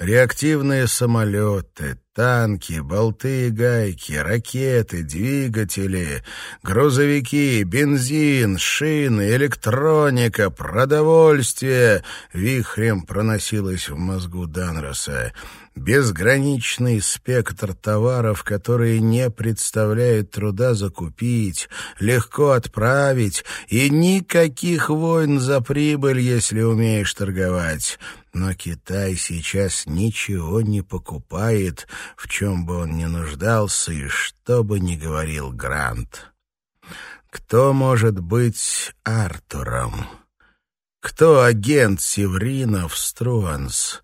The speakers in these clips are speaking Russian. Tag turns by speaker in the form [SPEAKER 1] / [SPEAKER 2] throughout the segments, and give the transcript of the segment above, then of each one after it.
[SPEAKER 1] Реактивные самолеты, танки, болты и гайки, ракеты, двигатели, грузовики, бензин, шины, электроника, продовольствие вихрем проносилось в мозгу Данроса безграничный спектр товаров, которые не представляет труда закупить, легко отправить, и никаких войн за прибыль, если умеешь торговать. Но Китай сейчас ничего не покупает, в чем бы он ни нуждался и что бы ни говорил Грант. Кто может быть Артуром? Кто агент Севринов Струанс?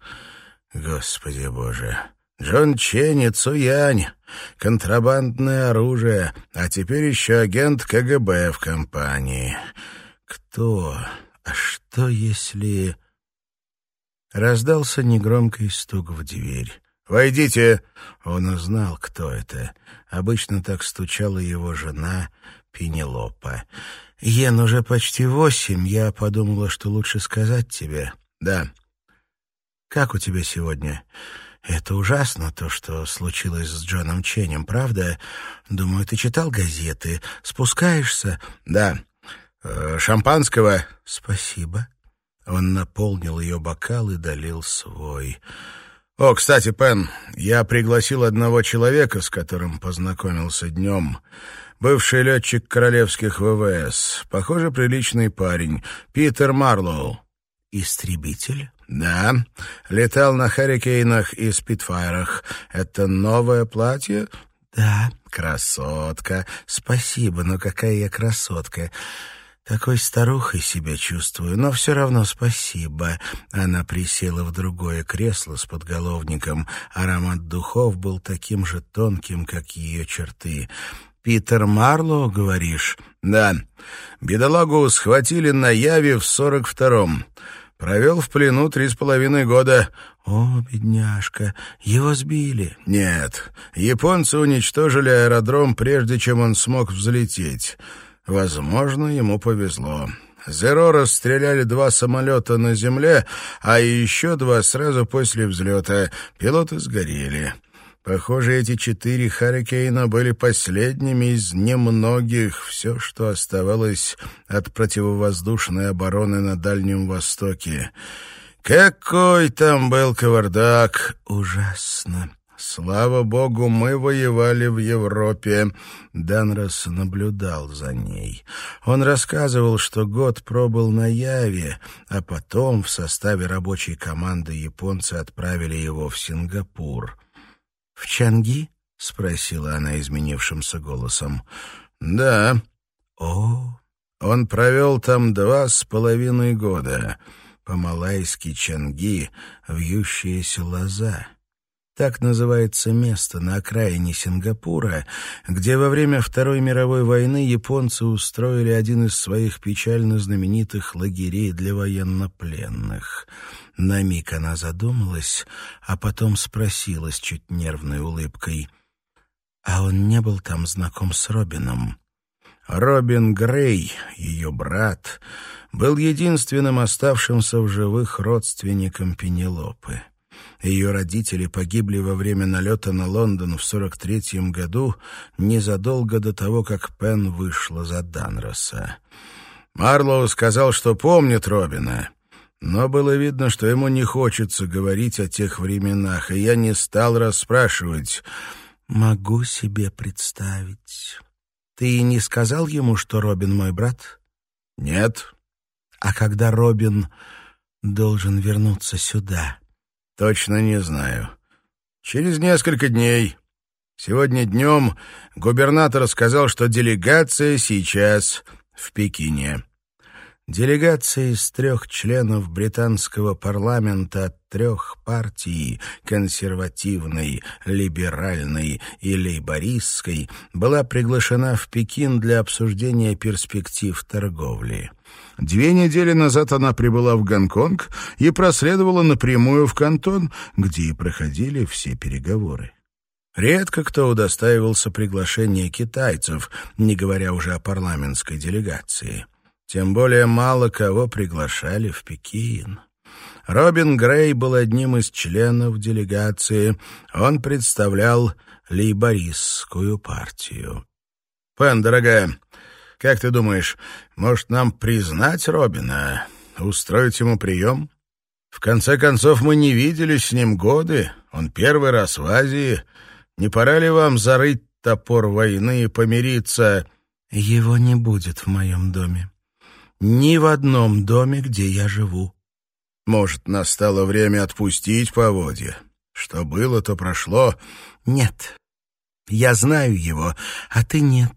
[SPEAKER 1] Господи боже! Джон Чен и Цуянь, контрабандное оружие, а теперь еще агент КГБ в компании. Кто? А что если... Раздался негромкий стук в дверь. «Войдите!» Он узнал, кто это. Обычно так стучала его жена Пенелопа. «Ен, уже почти восемь. Я подумала, что лучше сказать тебе». «Да». Как у тебя сегодня? Это ужасно, то, что случилось с Джоном Ченем, правда? Думаю, ты читал газеты. Спускаешься? Да. Э, шампанского? Спасибо. Он наполнил ее бокал и долил свой. «О, кстати, Пен, я пригласил одного человека, с которым познакомился днем. Бывший летчик королевских ВВС. Похоже, приличный парень. Питер Марлоу». «Истребитель?» «Да, летал на Харрикейнах и Спитфайрах. Это новое платье?» «Да, красотка. Спасибо, но какая я красотка!» Такой старухой себя чувствую, но все равно спасибо. Она присела в другое кресло с подголовником. Аромат духов был таким же тонким, как ее черты. «Питер Марлоу, говоришь?» «Да. Бедолагу схватили на Яве в сорок втором. Провел в плену три с половиной года. О, бедняжка, его сбили. Нет, японцы уничтожили аэродром, прежде чем он смог взлететь. Возможно, ему повезло. Зеро расстреляли два самолета на земле, а еще два сразу после взлета. Пилоты сгорели. Похоже, эти четыре «Харрикейна» были последними из немногих, все, что оставалось от противовоздушной обороны на Дальнем Востоке. Какой там был кавардак! Ужасно! Слава богу, мы воевали в Европе. Данрос наблюдал за ней. Он рассказывал, что год пробыл на Яве, а потом в составе рабочей команды японцы отправили его в Сингапур. «В Чанги?» — спросила она изменившимся голосом. «Да». «О, он провел там два с половиной года. По-малайски Чанги — вьющаяся лоза». Так называется место на окраине Сингапура, где во время Второй мировой войны японцы устроили один из своих печально знаменитых лагерей для военнопленных. На миг она задумалась, а потом спросила с чуть нервной улыбкой, «А он не был там знаком с Робином?» Робин Грей, ее брат, был единственным оставшимся в живых родственником Пенелопы. Ее родители погибли во время налета на Лондон в 43-м году, незадолго до того, как Пен вышла за Данроса. Марлоу сказал, что помнит Робина, но было видно, что ему не хочется говорить о тех временах, и я не стал расспрашивать. «Могу себе представить. Ты не сказал ему, что Робин мой брат?» «Нет». «А когда Робин должен вернуться сюда?» Точно не знаю. Через несколько дней. Сегодня днем губернатор сказал, что делегация сейчас в Пекине. Делегация из трех членов британского парламента от трех партий — консервативной, либеральной и лейбористской — была приглашена в Пекин для обсуждения перспектив торговли. Две недели назад она прибыла в Гонконг и проследовала напрямую в Кантон, где и проходили все переговоры. Редко кто удостаивался приглашения китайцев, не говоря уже о парламентской делегации. Тем более мало кого приглашали в Пекин. Робин Грей был одним из членов делегации. Он представлял лейбористскую партию. «Пен, дорогая, как ты думаешь, может, нам признать Робина, устроить ему прием? В конце концов, мы не виделись с ним годы, он первый раз в Азии. Не пора ли вам зарыть топор войны и помириться?» «Его не будет в моем доме. Ни в одном доме, где я живу». «Может, настало время отпустить поводья? Что было, то прошло». «Нет, я знаю его, а ты нет.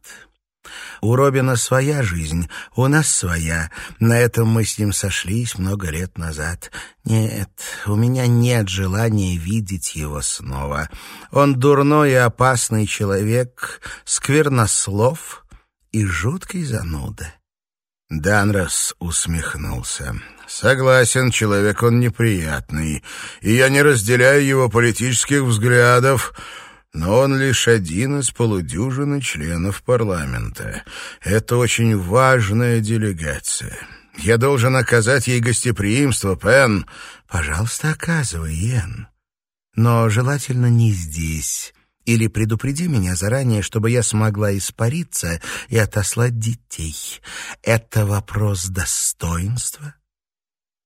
[SPEAKER 1] У Робина своя жизнь, у нас своя. На этом мы с ним сошлись много лет назад. Нет, у меня нет желания видеть его снова. Он дурной и опасный человек, сквернослов и жуткий зануда. Данрос усмехнулся. «Согласен, человек он неприятный, и я не разделяю его политических взглядов, но он лишь один из полудюжины членов парламента. Это очень важная делегация. Я должен оказать ей гостеприимство, Пен. Пожалуйста, оказывай, Йен. Но желательно не здесь. Или предупреди меня заранее, чтобы я смогла испариться и отослать детей. Это вопрос достоинства.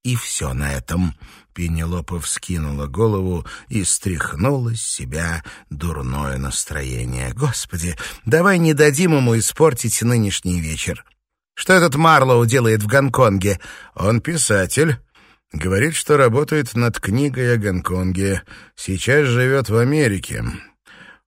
[SPEAKER 1] И все на этом. Пенелопа вскинула голову и стряхнула с себя дурное настроение. «Господи, давай не дадим ему испортить нынешний вечер. Что этот Марлоу делает в Гонконге? Он писатель». Говорит, что работает над книгой о Гонконге. Сейчас живет в Америке.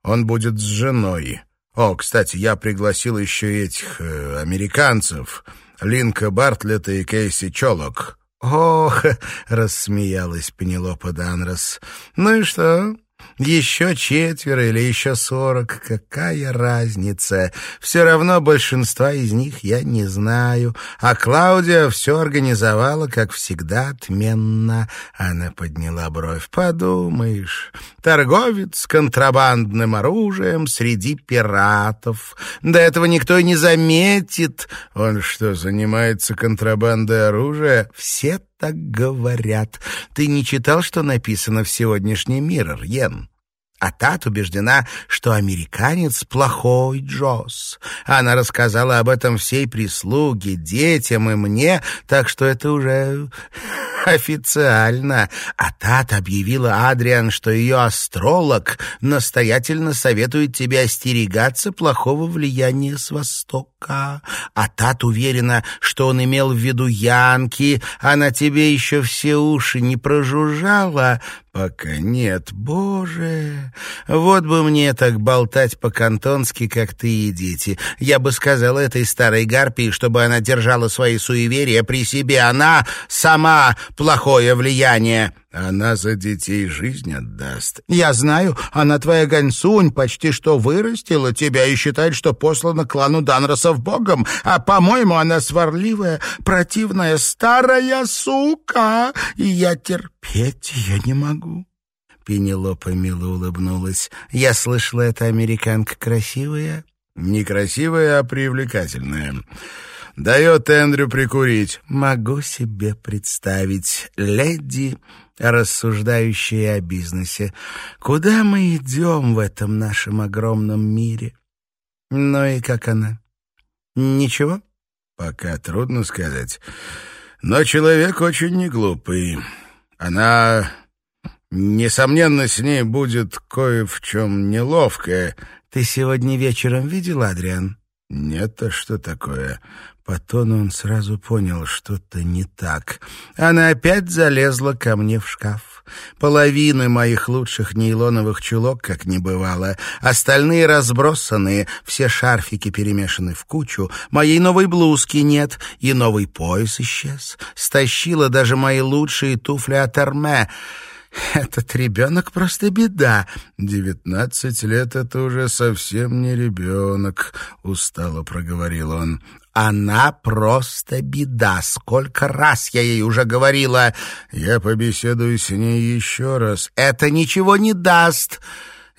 [SPEAKER 1] Он будет с женой. О, кстати, я пригласил еще этих э, американцев. Линка Бартлета и Кейси Чолок. «Ох!» — рассмеялась Пенелопа Данрос. «Ну и что? Еще четверо или еще сорок, какая разница? Все равно большинства из них я не знаю. А Клаудия все организовала, как всегда, отменно. Она подняла бровь. Подумаешь, торговец с контрабандным оружием среди пиратов. До этого никто и не заметит. Он что, занимается контрабандой оружия? Все так говорят. Ты не читал, что написано в сегодняшний Миррор, Йен? А Тат убеждена, что американец плохой Джосс. Она рассказала об этом всей прислуге, детям и мне, так что это уже официально. А Тат объявила Адриан, что ее астролог настоятельно советует тебе остерегаться плохого влияния с Востока. А Тат уверена, что он имел в виду Янки, она тебе еще все уши не прожужжала. Пока нет, боже, вот бы мне так болтать по-кантонски, как ты и дети. Я бы сказала этой старой гарпии, чтобы она держала свои суеверия при себе. Она сама плохое влияние. Она за детей жизнь отдаст. Я знаю, она твоя гонсунь, почти что вырастила тебя и считает, что послана клану Данросов богом. А, по-моему, она сварливая, противная, старая сука, и я терпеть ее не могу. Пенелопа мило улыбнулась. «Я слышала, эта американка красивая?» «Некрасивая, а привлекательная. Дает Эндрю прикурить». «Могу себе представить. Леди рассуждающие о бизнесе. Куда мы идем в этом нашем огромном мире? Ну и как она? Ничего? Пока трудно сказать. Но человек очень неглупый. Она... Несомненно, с ней будет кое в чем неловкое. Ты сегодня вечером видел, Адриан? Нет, а что такое? По тону он сразу понял, что-то не так. Она опять залезла ко мне в шкаф. Половины моих лучших нейлоновых чулок, как не бывало. Остальные разбросанные, все шарфики перемешаны в кучу. Моей новой блузки нет, и новый пояс исчез. Стащила даже мои лучшие туфли от Арме. Этот ребенок просто беда. Девятнадцать лет — это уже совсем не ребенок, — устало проговорил он. Она просто беда. Сколько раз я ей уже говорила. Я побеседую с ней еще раз. Это ничего не даст.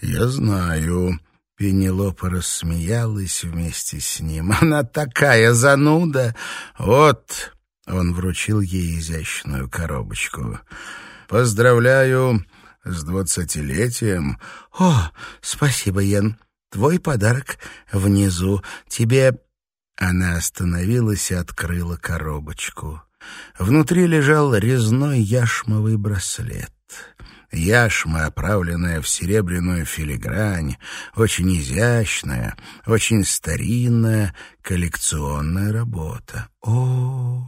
[SPEAKER 1] Я знаю. Пенелопа рассмеялась вместе с ним. Она такая зануда. Вот, Он вручил ей изящную коробочку. «Поздравляю с двадцатилетием!» «О, спасибо, Йен. Твой подарок внизу. Тебе...» Она остановилась и открыла коробочку. Внутри лежал резной яшмовый браслет. Яшма, оправленная в серебряную филигрань, очень изящная, очень старинная коллекционная работа. О,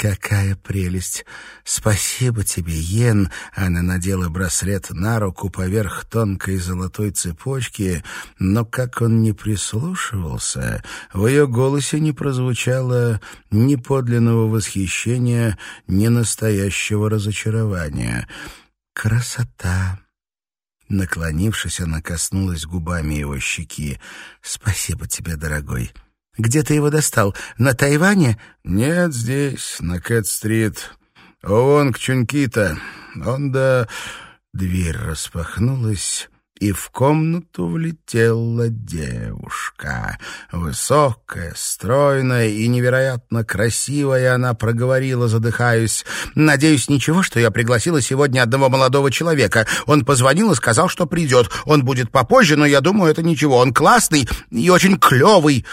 [SPEAKER 1] «Какая прелесть! Спасибо тебе, Йен!» Она надела браслет на руку поверх тонкой золотой цепочки, но как он не прислушивался, в ее голосе не прозвучало ни подлинного восхищения, ни настоящего разочарования. «Красота!» Наклонившись, она коснулась губами его щеки. «Спасибо тебе, дорогой!» Где ты его достал? На Тайване?
[SPEAKER 2] Нет, здесь, на Кэт-стрит. Он к Чункита. Он да...
[SPEAKER 1] Дверь распахнулась, и в комнату влетела девушка. Высокая, стройная и невероятно красивая, она проговорила, задыхаясь. «Надеюсь, ничего, что я пригласила сегодня одного молодого человека. Он позвонил и сказал, что придет. Он будет попозже, но я думаю, это ничего. Он классный и очень клевый».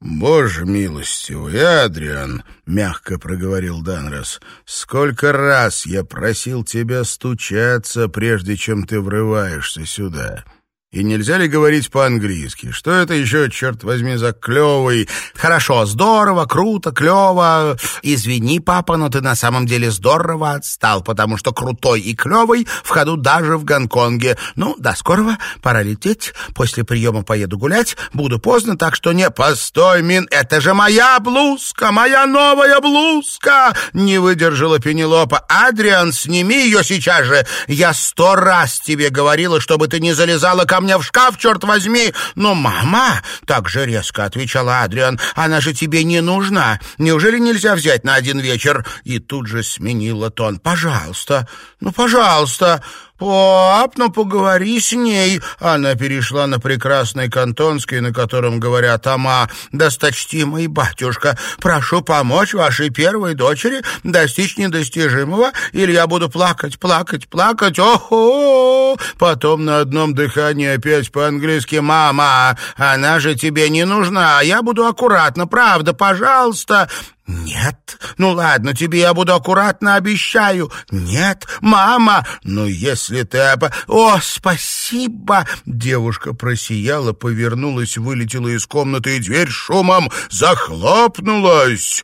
[SPEAKER 2] «Боже милостивый, Адриан!» — мягко проговорил Данрос. «Сколько раз я просил тебя стучаться, прежде чем ты врываешься сюда!» И нельзя ли говорить по-английски? Что это еще, черт возьми, за клевый?
[SPEAKER 1] Хорошо, здорово, круто, клево. Извини, папа, но ты на самом деле здорово отстал, потому что крутой и клевый в ходу даже в Гонконге. Ну, до скорого, пора лететь. После приема поеду гулять. Буду поздно, так что не... Постой, Мин, это же моя блузка, моя новая блузка! Не выдержала Пенелопа. Адриан, сними ее сейчас же. Я сто раз тебе говорила, чтобы ты не залезала ко мне в шкаф, черт возьми!» «Но мама!» — так же резко отвечала Адриан. «Она же тебе не нужна. Неужели нельзя взять на один вечер?» И тут же сменила тон. «Пожалуйста, ну, пожалуйста!» «Пап, ну поговори с ней!» Она перешла на прекрасный кантонский, на котором говорят «Ама, досточтимый батюшка, прошу помочь вашей первой дочери достичь недостижимого, или я буду плакать, плакать, плакать, охо!» Потом на одном дыхании опять по-английски «Мама, она же тебе не нужна, я буду аккуратно, правда, пожалуйста!» «Нет, ну ладно, тебе я буду аккуратно, обещаю. Нет, мама, ну если ты... Оба... О, спасибо!» Девушка просияла, повернулась, вылетела из комнаты, и дверь шумом захлопнулась.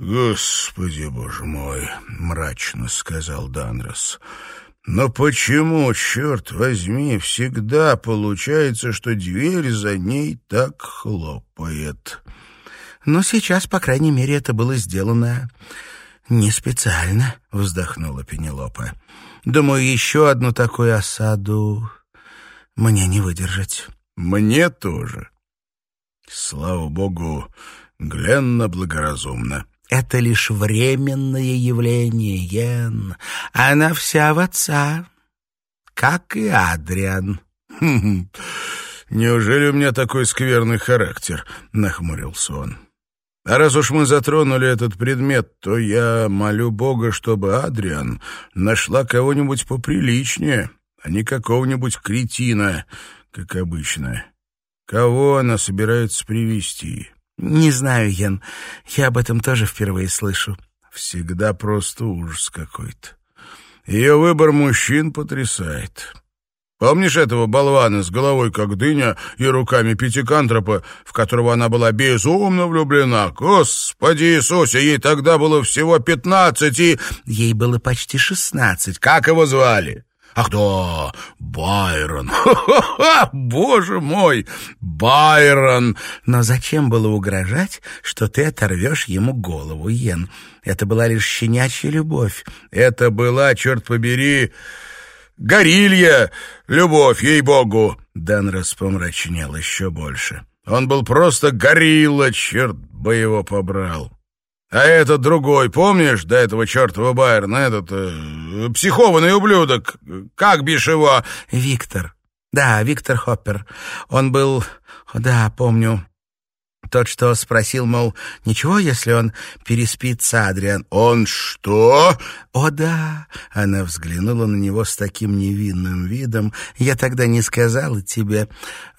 [SPEAKER 2] «Господи, боже мой!» — мрачно сказал Данрос. «Но почему, черт возьми, всегда получается, что дверь за ней так хлопает?»
[SPEAKER 1] Но сейчас, по крайней мере, это было сделано не специально, вздохнула Пенелопа. Думаю, еще одну такую осаду мне не выдержать.
[SPEAKER 2] Мне тоже. Слава богу, Гленна благоразумна.
[SPEAKER 1] Это лишь временное явление, Йен. Она вся в отца, как и Адриан.
[SPEAKER 2] Неужели у меня такой скверный характер? Нахмурился он. А раз уж мы затронули этот предмет, то я молю Бога, чтобы Адриан нашла кого-нибудь поприличнее, а не какого-нибудь кретина, как обычно. Кого она собирается привести?
[SPEAKER 1] Не знаю, Ян. Я об этом тоже впервые слышу.
[SPEAKER 2] Всегда просто ужас какой-то. Ее выбор мужчин потрясает. Помнишь этого болвана с головой как дыня и руками пятикантропа, в которого она была безумно влюблена? Господи Иисусе, ей тогда было всего пятнадцать и...
[SPEAKER 1] Ей было почти шестнадцать.
[SPEAKER 2] Как его звали? Ах да, Байрон. Ха-ха-ха, боже мой, Байрон.
[SPEAKER 1] Но зачем было угрожать, что ты оторвешь ему голову, Йен? Это была лишь щенячья любовь.
[SPEAKER 2] Это была, черт побери... Горилья! Любовь, ей-богу!» Дэн распомрачнел еще больше. «Он был просто горилла, черт бы его побрал!» А этот другой, помнишь, до этого чертова Байерна, этот э, психованный ублюдок, как бишь его?
[SPEAKER 1] Виктор. Да, Виктор Хоппер. Он был... Да, помню. Тот, что спросил, мол, ничего, если он переспит с Адриан?
[SPEAKER 2] «Он что?»
[SPEAKER 1] «О, да!» Она взглянула на него с таким невинным видом. «Я тогда не сказала тебе.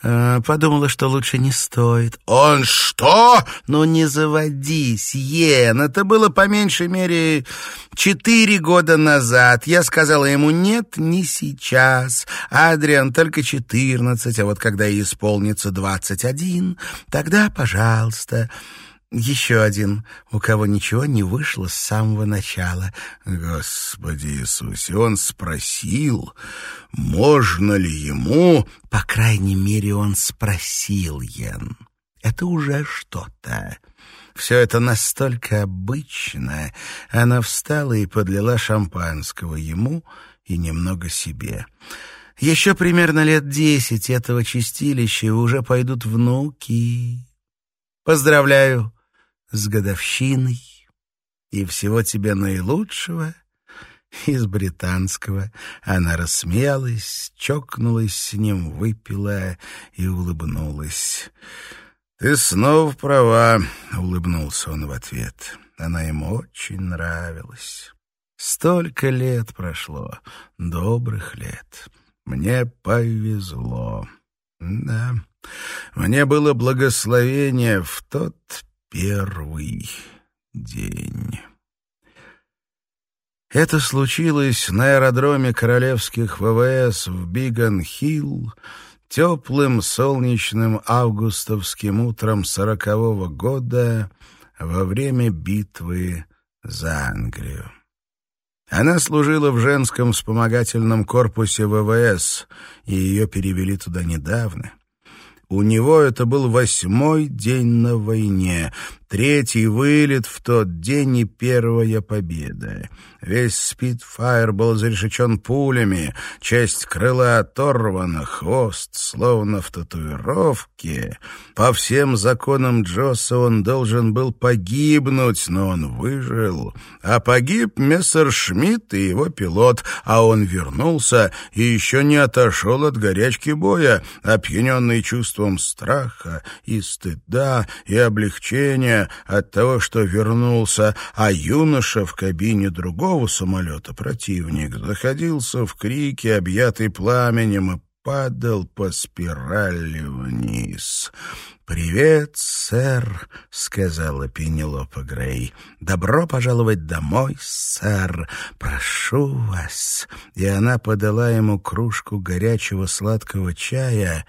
[SPEAKER 1] Э, подумала, что лучше не стоит».
[SPEAKER 2] «Он что?»
[SPEAKER 1] «Ну, не заводись, Йен. Это было по меньшей мере четыре года назад. Я сказала ему «нет, не сейчас». Адриан только четырнадцать, а вот когда ей исполнится двадцать один, тогда, пожалуйста». Еще один, у кого ничего не вышло с самого начала.
[SPEAKER 2] Господи Иисусе, он спросил, можно ли ему...
[SPEAKER 1] По крайней мере, он спросил, Йен. Это уже что-то. Все это настолько обычно. Она встала и подлила шампанского ему и немного себе. Еще примерно лет десять этого чистилища уже пойдут внуки. Поздравляю с годовщиной и всего тебе наилучшего из британского. Она рассмеялась, чокнулась с ним, выпила и улыбнулась. «Ты снова права», — улыбнулся он в ответ. Она ему очень нравилась. Столько лет прошло, добрых лет. Мне повезло. Да, мне было благословение в тот первый день. Это случилось на аэродроме королевских ВВС в Биган-Хилл теплым солнечным августовским утром сорокового года во время битвы за Англию. Она служила в женском вспомогательном корпусе ВВС, и ее перевели туда недавно. У него это был восьмой день на войне, третий вылет в тот день и первая победа. Весь спидфайр был зарешечен пулями, часть крыла оторвана, хвост словно в татуировке. По всем законам Джосса он должен был погибнуть, но он выжил. А погиб мессер Шмидт и его пилот, а он вернулся и еще не отошел от горячки боя, опьяненный чувством страха и стыда и облегчения от того, что вернулся, а юноша в кабине другого самолета противник заходился в крике, объятый пламенем, и падал по спирали вниз. «Привет, сэр», — сказала Пенелопа Грей. «Добро пожаловать домой, сэр. Прошу вас». И она подала ему кружку горячего сладкого чая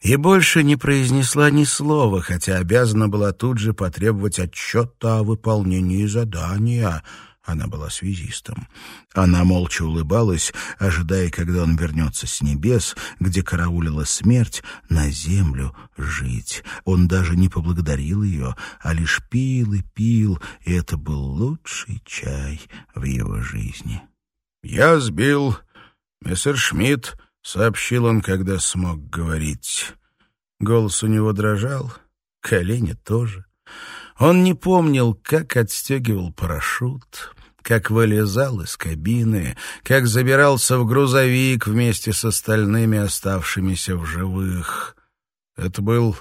[SPEAKER 1] и больше не произнесла ни слова, хотя обязана была тут же потребовать отчета о выполнении задания — она была связистом. Она молча улыбалась, ожидая, когда он вернется с небес, где караулила смерть, на землю жить. Он даже не поблагодарил ее, а лишь пил и пил, и это был лучший чай в его жизни. «Я сбил, мистер Шмидт», — сообщил он, когда смог говорить. Голос у него дрожал, колени тоже. Он не помнил, как отстегивал парашют, как вылезал из кабины, как забирался в грузовик вместе с остальными оставшимися в живых. Это был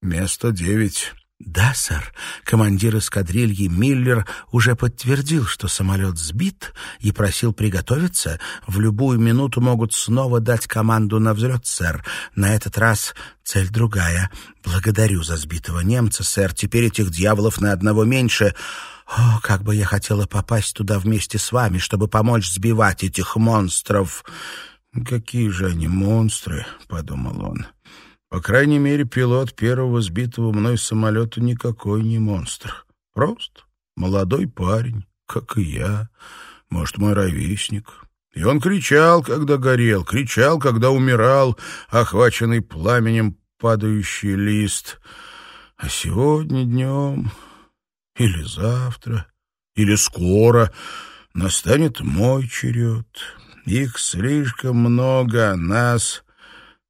[SPEAKER 1] место девять. «Да, сэр. Командир эскадрильи Миллер уже подтвердил, что самолет сбит и просил приготовиться. В любую минуту могут снова дать команду на взлет, сэр. На этот раз цель другая. Благодарю за сбитого немца, сэр. Теперь этих дьяволов на одного меньше. О, как бы я хотела попасть туда вместе с вами, чтобы помочь сбивать этих монстров!» «Какие же они монстры!» — подумал он. «По крайней мере, пилот первого сбитого мной самолета никакой не монстр. Просто молодой парень, как и я, может, мой ровесник». И он кричал, когда горел, кричал, когда умирал, охваченный пламенем падающий лист. А сегодня днем или завтра, или скоро настанет мой черед. Их слишком много, нас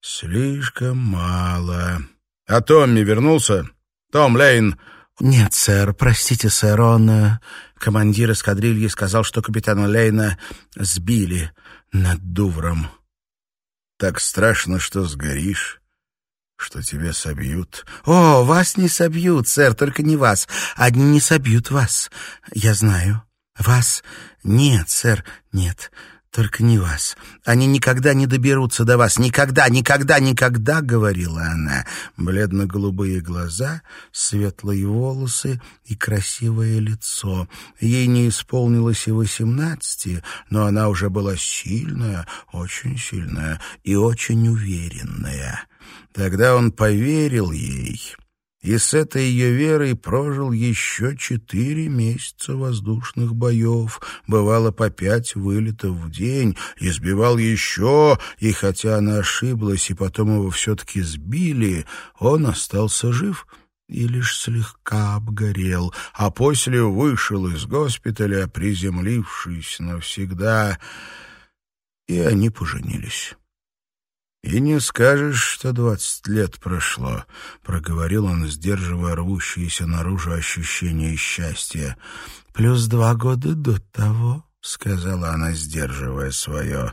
[SPEAKER 1] слишком мало. А Томми вернулся? Том Лейн... «Нет, сэр, простите, сэр, он...» э, Командир эскадрильи сказал, что капитана Лейна сбили над Дувром. «Так страшно, что сгоришь,
[SPEAKER 2] что тебе собьют.
[SPEAKER 1] О, вас не собьют, сэр, только не вас. Одни не собьют вас. Я знаю. Вас нет, сэр, нет. Только не вас. Они никогда не доберутся до вас. Никогда, никогда, никогда, — говорила она. Бледно-голубые глаза, светлые волосы и красивое лицо. Ей не исполнилось и восемнадцати, но она уже была сильная, очень сильная и очень уверенная. Тогда он поверил ей и с этой ее верой прожил еще четыре месяца воздушных боев, бывало по пять вылетов в день, избивал еще, и хотя она ошиблась, и потом его все-таки сбили, он остался жив и лишь слегка обгорел, а после вышел из госпиталя, приземлившись навсегда, и они поженились. «И не скажешь, что двадцать лет прошло», — проговорил он, сдерживая рвущиеся наружу ощущения счастья. «Плюс два года до того», — сказала она, сдерживая свое.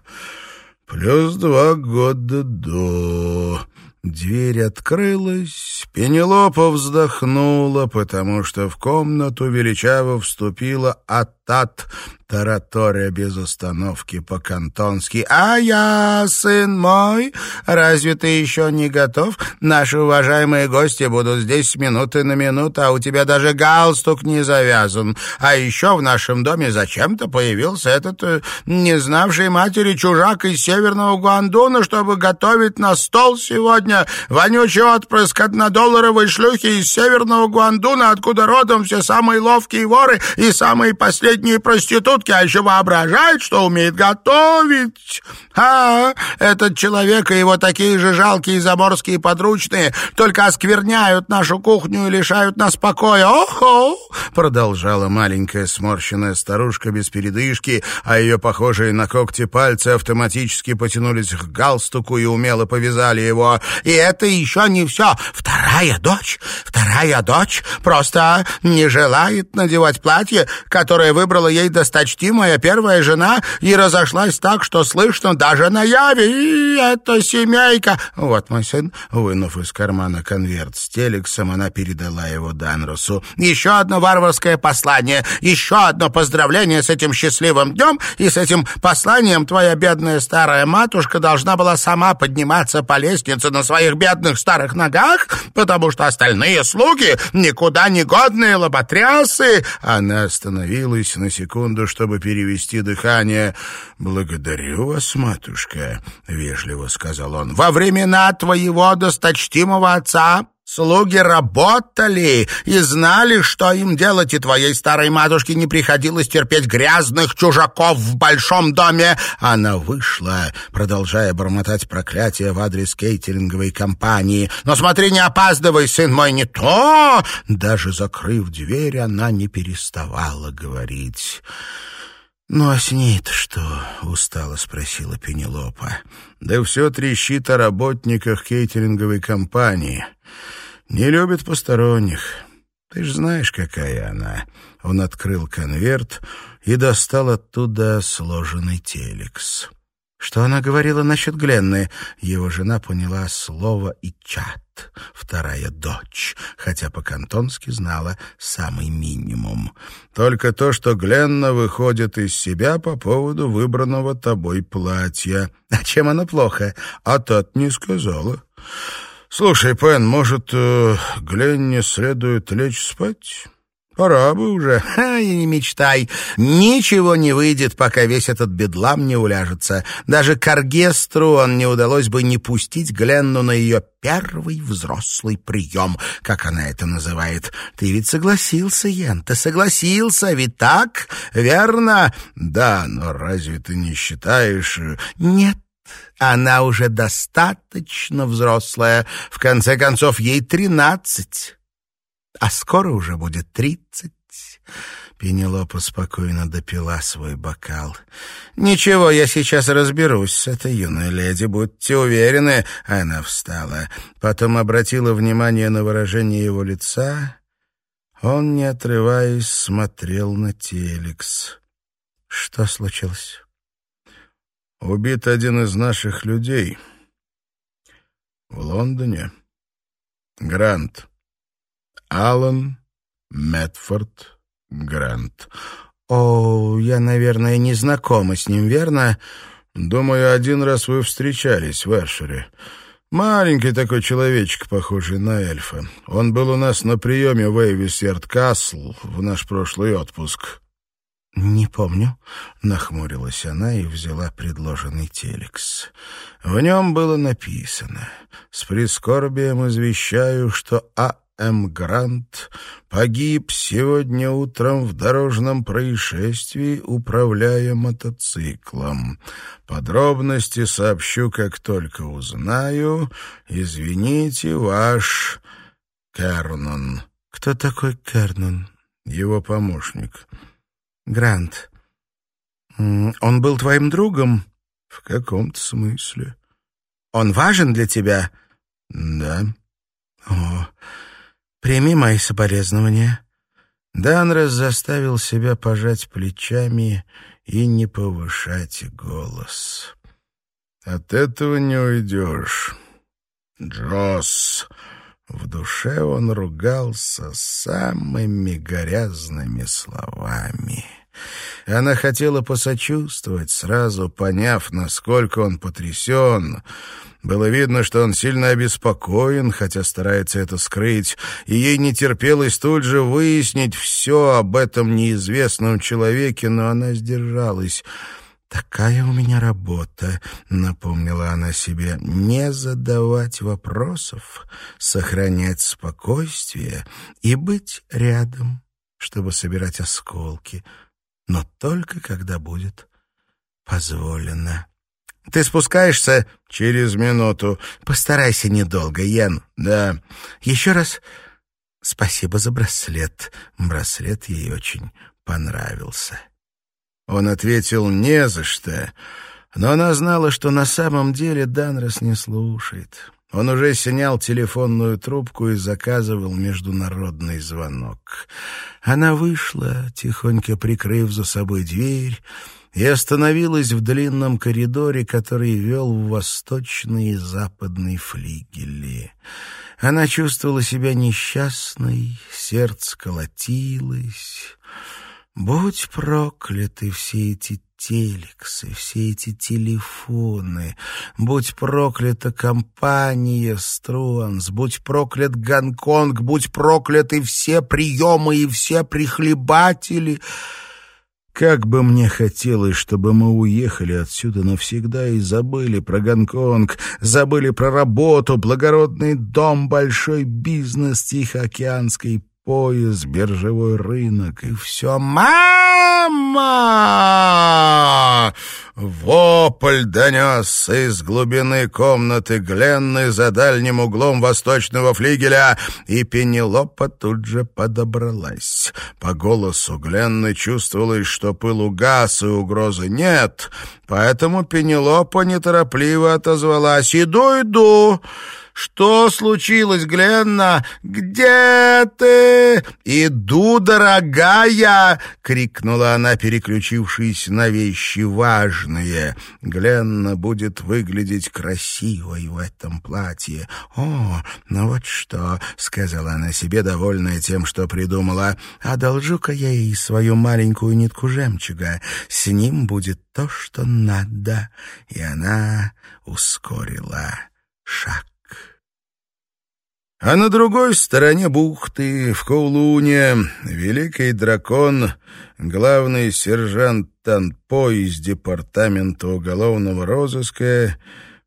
[SPEAKER 1] «Плюс два года до...» Дверь открылась, Пенелопа вздохнула, потому что в комнату величаво вступила Атат, тараторя без остановки по-кантонски. «А я, сын мой, разве ты еще не готов? Наши уважаемые гости будут здесь с минуты на минуту, а у тебя даже галстук не завязан. А еще в нашем доме зачем-то появился этот э, не знавший матери чужак из северного Гуандуна, чтобы готовить на стол сегодня вонючий отпрыск однодолларовой шлюхи из северного Гуандуна, откуда родом все самые ловкие воры и самые последние проститутки, шутки, а еще воображает, что умеет готовить. А, этот человек и его такие же жалкие заморские подручные только оскверняют нашу кухню и лишают нас покоя. Охо!» Продолжала маленькая сморщенная старушка без передышки, а ее похожие на когти пальцы автоматически потянулись к галстуку и умело повязали его. «И это еще не все. Вторая дочь, вторая дочь просто не желает надевать платье, которое выбрала ей достать почти моя первая жена, и разошлась так, что слышно даже на яве. И эта семейка... Вот мой сын, вынув из кармана конверт с телексом, она передала его Данросу. Еще одно варварское послание, еще одно поздравление с этим счастливым днем, и с этим посланием твоя бедная старая матушка должна была сама подниматься по лестнице на своих бедных старых ногах, потому что остальные слуги никуда не годные лоботрясы. Она остановилась на секунду, чтобы перевести дыхание. «Благодарю вас, матушка», — вежливо сказал он. «Во времена твоего досточтимого отца Слуги работали и знали, что им делать, и твоей старой матушке не приходилось терпеть грязных чужаков в большом доме. Она вышла, продолжая бормотать проклятие в адрес кейтеринговой компании. «Но смотри, не опаздывай, сын мой, не то!» Даже закрыв дверь, она не переставала говорить. «Ну а с ней-то что?» — устало спросила Пенелопа. «Да все трещит о работниках кейтеринговой компании». Не любит посторонних. Ты ж знаешь, какая она. Он открыл конверт и достал оттуда сложенный телекс. Что она говорила насчет Гленны? Его жена поняла слово и чат, вторая дочь, хотя по-кантонски знала самый минимум. Только то, что Гленна выходит из себя по поводу выбранного тобой платья. А чем оно плохо? А тот не сказала. «Слушай, Пен, может, э, Гленне следует лечь спать?» Пора бы уже. Ха, и не мечтай. Ничего не выйдет, пока весь этот бедлам не уляжется. Даже к оркестру он не удалось бы не пустить Гленну на ее первый взрослый прием, как она это называет. Ты ведь согласился, Йен, ты согласился, ведь так? Верно? Да, но разве ты не считаешь... Э, Нет, она уже достаточно взрослая. В конце концов, ей тринадцать. А скоро уже будет тридцать. Пенелопа спокойно допила свой бокал. «Ничего, я сейчас разберусь с этой юной леди, будьте уверены». Она встала. Потом обратила внимание на выражение его лица. Он, не отрываясь, смотрел на телекс. «Что случилось?»
[SPEAKER 2] Убит один из наших людей в Лондоне. Грант. Алан Метфорд Грант.
[SPEAKER 1] О, я, наверное, не знакома с ним, верно?
[SPEAKER 2] Думаю, один раз вы встречались в Эшере. Маленький такой человечек, похожий на эльфа. Он был у нас на приеме в Эйвисьерд Касл в наш прошлый отпуск.
[SPEAKER 1] «Не помню», — нахмурилась она и взяла предложенный телекс. В нем было написано «С прискорбием извещаю, что А. М. Грант погиб сегодня утром в дорожном происшествии, управляя мотоциклом. Подробности сообщу, как только узнаю. Извините, ваш Кернон». «Кто такой Кернон?»
[SPEAKER 2] «Его помощник».
[SPEAKER 1] Грант. Он был твоим другом?
[SPEAKER 2] В каком-то смысле.
[SPEAKER 1] Он важен для тебя?
[SPEAKER 2] Да.
[SPEAKER 1] О, прими мои соболезнования.
[SPEAKER 2] Данрос заставил себя пожать плечами и не повышать голос. От этого не уйдешь. Джосс. В душе он ругался самыми грязными словами. Она хотела посочувствовать, сразу поняв, насколько он потрясен. Было видно, что он сильно обеспокоен, хотя старается это скрыть, и ей не терпелось тут же выяснить все об этом неизвестном человеке, но она сдержалась. «Такая у меня работа», — напомнила она себе, — «не задавать вопросов, сохранять спокойствие и быть рядом, чтобы собирать осколки, но только когда будет позволено. Ты спускаешься через минуту. Постарайся недолго, Ян. Да. Еще раз спасибо за браслет. Браслет ей очень понравился. Он ответил «не за что», но она знала, что на самом деле Данрос не слушает. Он уже снял телефонную трубку и заказывал международный звонок. Она вышла, тихонько прикрыв за собой дверь, и остановилась в длинном коридоре, который вел в восточный и западный флигели. Она чувствовала себя несчастной, сердце колотилось. Будь прокляты все эти телексы, все эти телефоны. Будь проклята компания Струанс, будь проклят Гонконг, будь прокляты все приемы и все прихлебатели. Как бы мне хотелось, чтобы мы уехали отсюда навсегда и забыли про Гонконг, забыли про работу, благородный дом, большой бизнес, Тихоокеанский пояс, биржевой рынок и все. «Мама!» Вопль донесся из глубины комнаты Гленны за дальним углом восточного флигеля, и Пенелопа тут же подобралась. По голосу Гленны чувствовалось, что пыл угас и угрозы нет, поэтому Пенелопа неторопливо отозвалась «Иду, иду!» «Что случилось, Гленна? Где ты?» «Иду, дорогая!» — крикнула она, переключившись на вещи важные. Гленна будет выглядеть красивой в этом платье. «О, ну вот что!» — сказала она себе, довольная тем, что придумала. «Одолжу-ка я ей свою маленькую нитку жемчуга. С ним будет то, что надо». И она ускорила шаг. А на другой стороне бухты, в Коулуне, великий дракон, главный сержант Танпо из департамента уголовного розыска,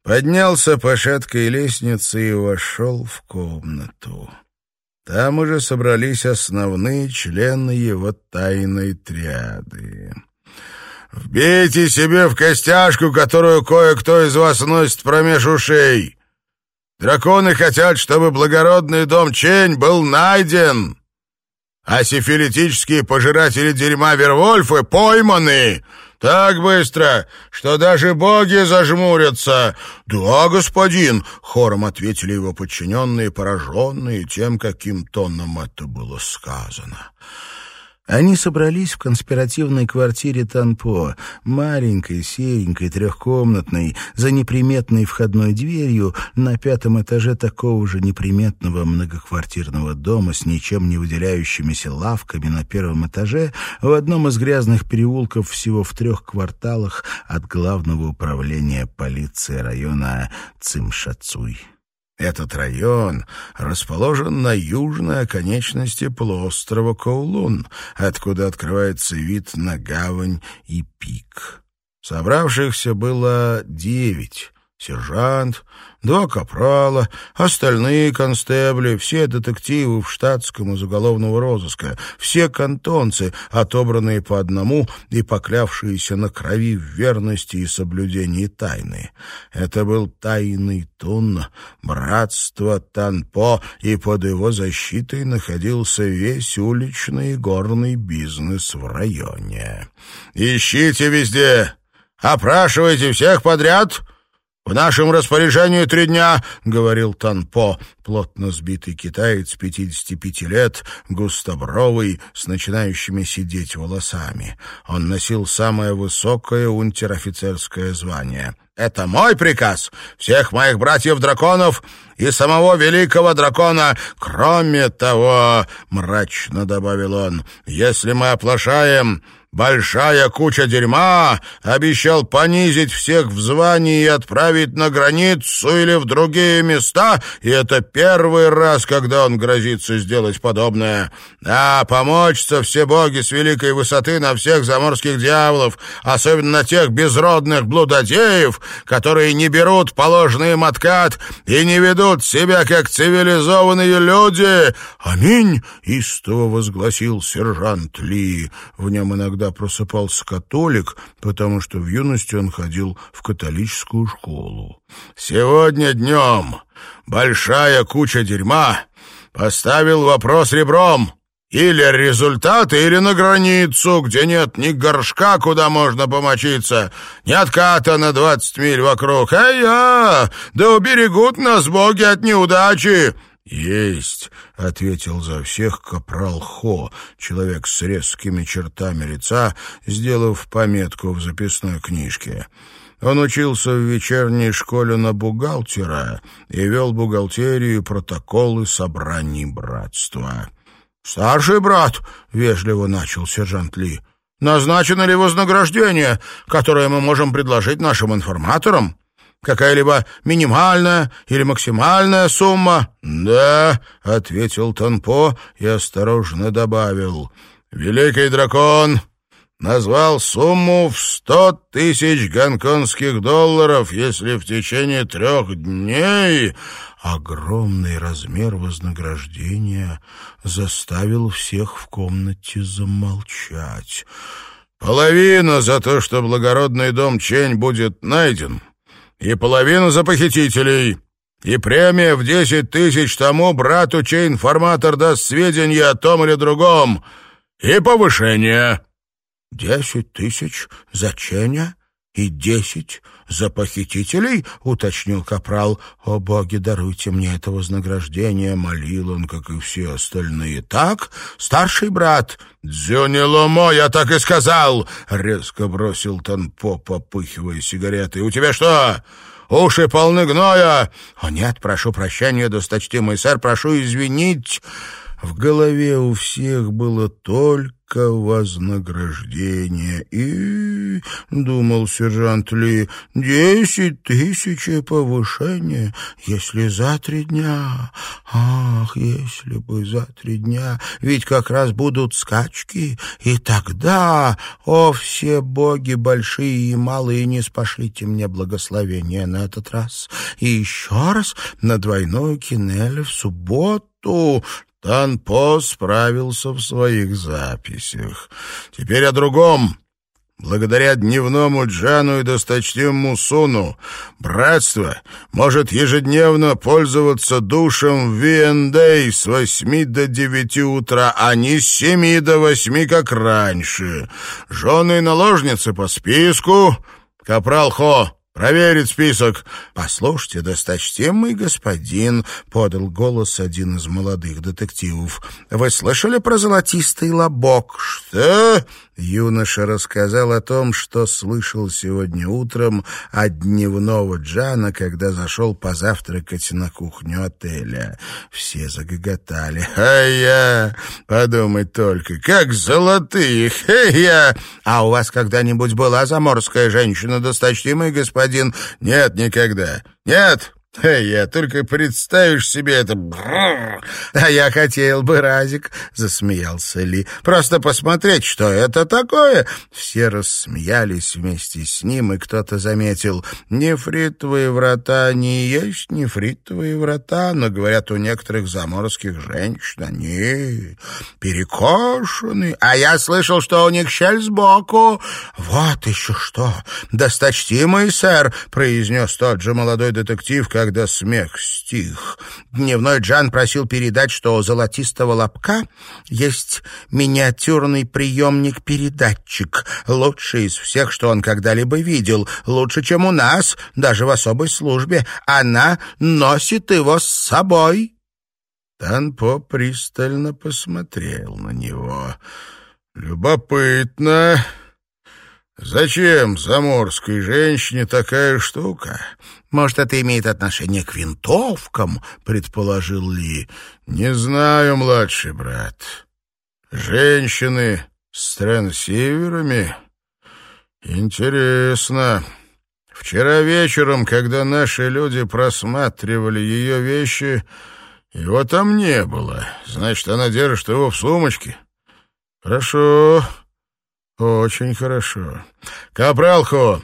[SPEAKER 2] поднялся по шаткой лестнице и вошел в комнату. Там уже собрались основные члены его тайной триады. «Вбейте себе в костяшку, которую кое-кто из вас носит промеж ушей!» Драконы хотят, чтобы благородный дом Чень был найден, а сифилитические пожиратели дерьма Вервольфы пойманы так быстро, что даже боги зажмурятся. Да, господин, хором ответили его подчиненные, пораженные тем, каким тоном это было сказано.
[SPEAKER 1] Они собрались в конспиративной квартире Танпо, маленькой, серенькой, трехкомнатной, за неприметной входной дверью на пятом этаже такого же неприметного многоквартирного дома с ничем не выделяющимися лавками на первом этаже в одном из грязных переулков всего в трех кварталах от главного управления полиции района Цимшацуй. Этот район расположен на южной оконечности полуострова Коулун, откуда открывается вид на гавань и пик. Собравшихся было девять. Сержант, два капрала, остальные констебли, все детективы в штатском из уголовного розыска, все кантонцы, отобранные по одному и поклявшиеся на крови в верности и соблюдении тайны. Это был тайный тун, братство Танпо, и под его защитой находился весь уличный и горный бизнес в районе. «Ищите везде! Опрашивайте всех подряд!» «В нашем распоряжении три дня», — говорил Танпо, плотно сбитый китаец, 55 лет, густобровый, с начинающими сидеть волосами. Он носил самое высокое унтер-офицерское звание. «Это мой приказ! Всех моих братьев-драконов и самого великого дракона! Кроме того, — мрачно добавил он, — если мы оплошаем...» Большая куча дерьма обещал понизить всех в звании и отправить на границу или в другие места, и это первый раз, когда он грозится сделать подобное. А помочься все боги с великой высоты на всех заморских дьяволов, особенно на тех безродных блудодеев, которые не берут положенный им откат и не ведут себя как цивилизованные люди. «Аминь!» — истово возгласил сержант Ли. В нем иногда когда просыпался католик, потому что в юности он ходил в католическую школу. «Сегодня днем большая куча дерьма поставил вопрос ребром». Или результаты, или на границу, где нет ни горшка, куда можно помочиться, ни отката на двадцать миль вокруг. Эй-я! Да уберегут нас боги от неудачи!» «Есть», — ответил за всех капрал Хо, человек с резкими чертами лица, сделав пометку в записной книжке. Он учился в вечерней школе на бухгалтера и вел бухгалтерию и протоколы собраний братства. «Старший брат», — вежливо начал сержант Ли, — «назначено ли вознаграждение, которое мы можем предложить нашим информаторам?» Какая-либо минимальная или максимальная сумма?» «Да», — ответил Танпо и осторожно добавил. «Великий дракон назвал сумму в сто тысяч гонконгских долларов, если в течение трех дней...» Огромный размер вознаграждения заставил всех в комнате замолчать. «Половина за то, что благородный дом Чень будет найден» и половину за похитителей. И премия в десять тысяч тому брату, чей информатор даст сведения о том или другом. И повышение». «Десять тысяч за Ченя и десять за похитителей?» — уточнил Капрал. «О, боги, даруйте мне это вознаграждение!» — молил он, как и все остальные. «Так, старший брат?» «Дзюниломо, я так и сказал!» — резко бросил Танпо, попыхивая сигаретой. «У тебя что, уши полны гноя?» «О, нет, прошу прощения, досточтимый сэр, прошу извинить!» В голове у всех было только только вознаграждение. И, — думал сержант Ли, — десять тысяч повышения, если за три дня. Ах, если бы за три дня, ведь как раз будут скачки, и тогда, о, все боги, большие и малые, не спошлите мне благословения на этот раз. И еще раз на двойную кинель в субботу, Танпо справился в своих записях. Теперь о другом. Благодаря дневному Джану и досточтимому Суну братство может ежедневно пользоваться душем в Виендей с восьми до девяти утра, а не с семи до восьми, как раньше. Жены и наложницы по списку. Капрал Хо,
[SPEAKER 2] Проверить список.
[SPEAKER 1] Послушайте, досточтимый господин, подал голос один из молодых детективов. Вы слышали про золотистый лобок?
[SPEAKER 2] Что?
[SPEAKER 1] Юноша рассказал о том, что слышал сегодня утром от дневного Джана, когда зашел позавтракать на кухню отеля. Все загоготали.
[SPEAKER 2] «А я, подумать только, как золотые, я!»
[SPEAKER 1] «А у вас когда-нибудь была заморская женщина, досточтимый господин?»
[SPEAKER 2] «Нет, никогда. Нет!» Эй, я только представишь себе это...
[SPEAKER 1] А я хотел бы, Разик, — засмеялся Ли, — просто посмотреть, что это такое. Все рассмеялись вместе с ним, и кто-то заметил, нефритовые врата не есть нефритовые врата, но, говорят, у некоторых заморских женщин они перекошены. А я слышал, что у них щель сбоку. Вот еще что. Досточтимый, сэр, — произнес тот же молодой детектив, — когда смех стих. Дневной Джан просил передать, что у золотистого лобка есть миниатюрный приемник-передатчик, лучший из всех, что он когда-либо видел, лучше, чем у нас, даже в особой службе. Она носит его с собой.
[SPEAKER 2] Танпо пристально посмотрел на него. «Любопытно. Зачем заморской женщине такая штука?
[SPEAKER 1] Может, это имеет отношение к винтовкам, предположил Ли.
[SPEAKER 2] Не знаю, младший брат. Женщины с трансиверами? Интересно. Вчера вечером, когда наши люди просматривали ее вещи, его там не было. Значит, она держит его в сумочке. Хорошо. Очень хорошо. Капралхо,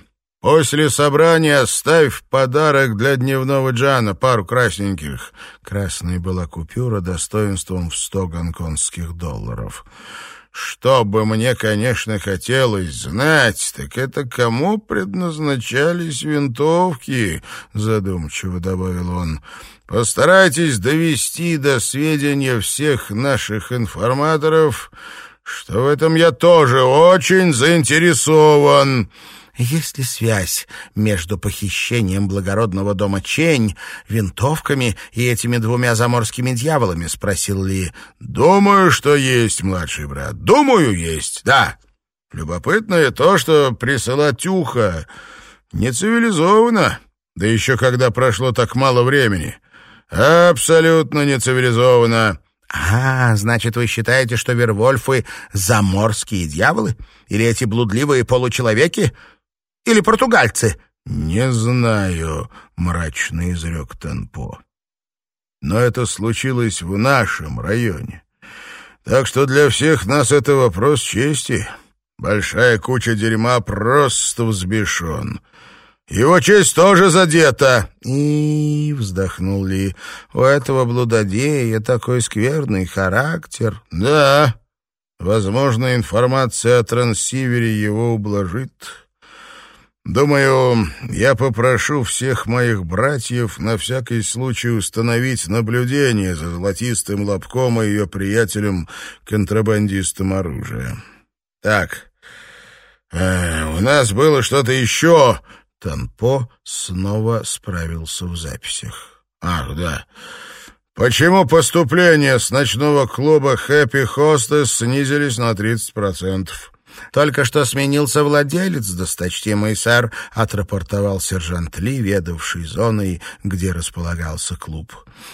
[SPEAKER 2] После собрания оставь подарок для дневного Джана, пару красненьких. Красной была купюра достоинством в сто гонконгских долларов. Что бы мне, конечно, хотелось знать, так это кому предназначались винтовки, задумчиво добавил он. Постарайтесь довести до сведения всех наших информаторов, что в этом я тоже очень заинтересован.
[SPEAKER 1] Есть ли связь между похищением благородного дома Чень, винтовками и этими двумя заморскими дьяволами? — спросил Ли.
[SPEAKER 2] — Думаю, что есть, младший брат. Думаю, есть, да. Любопытно то, что присылать ухо не цивилизованно, да еще когда прошло так мало времени. Абсолютно не цивилизованно.
[SPEAKER 1] «А, значит, вы считаете, что Вервольфы — заморские дьяволы? Или эти блудливые получеловеки? Или португальцы?»
[SPEAKER 2] «Не знаю», — мрачно изрек Танпо. «Но это случилось в нашем районе. Так что для всех нас это вопрос чести. Большая куча дерьма просто взбешен. Его честь тоже задета!»
[SPEAKER 1] «И...» — вздохнул Ли. «У этого блудодея такой скверный характер».
[SPEAKER 2] «Да, возможно, информация о трансивере его ублажит». Думаю, я попрошу всех моих братьев на всякий случай установить наблюдение за золотистым лобком и ее приятелем-контрабандистом оружия. Так, э, у нас было что-то еще. Танпо снова справился в записях. Ах, да. Почему поступления с ночного клуба «Хэппи Хостес» снизились на 30%?
[SPEAKER 1] Только что сменился владелец, досточтимый сэр, — отрапортовал сержант Ли, ведавший зоной, где располагался клуб.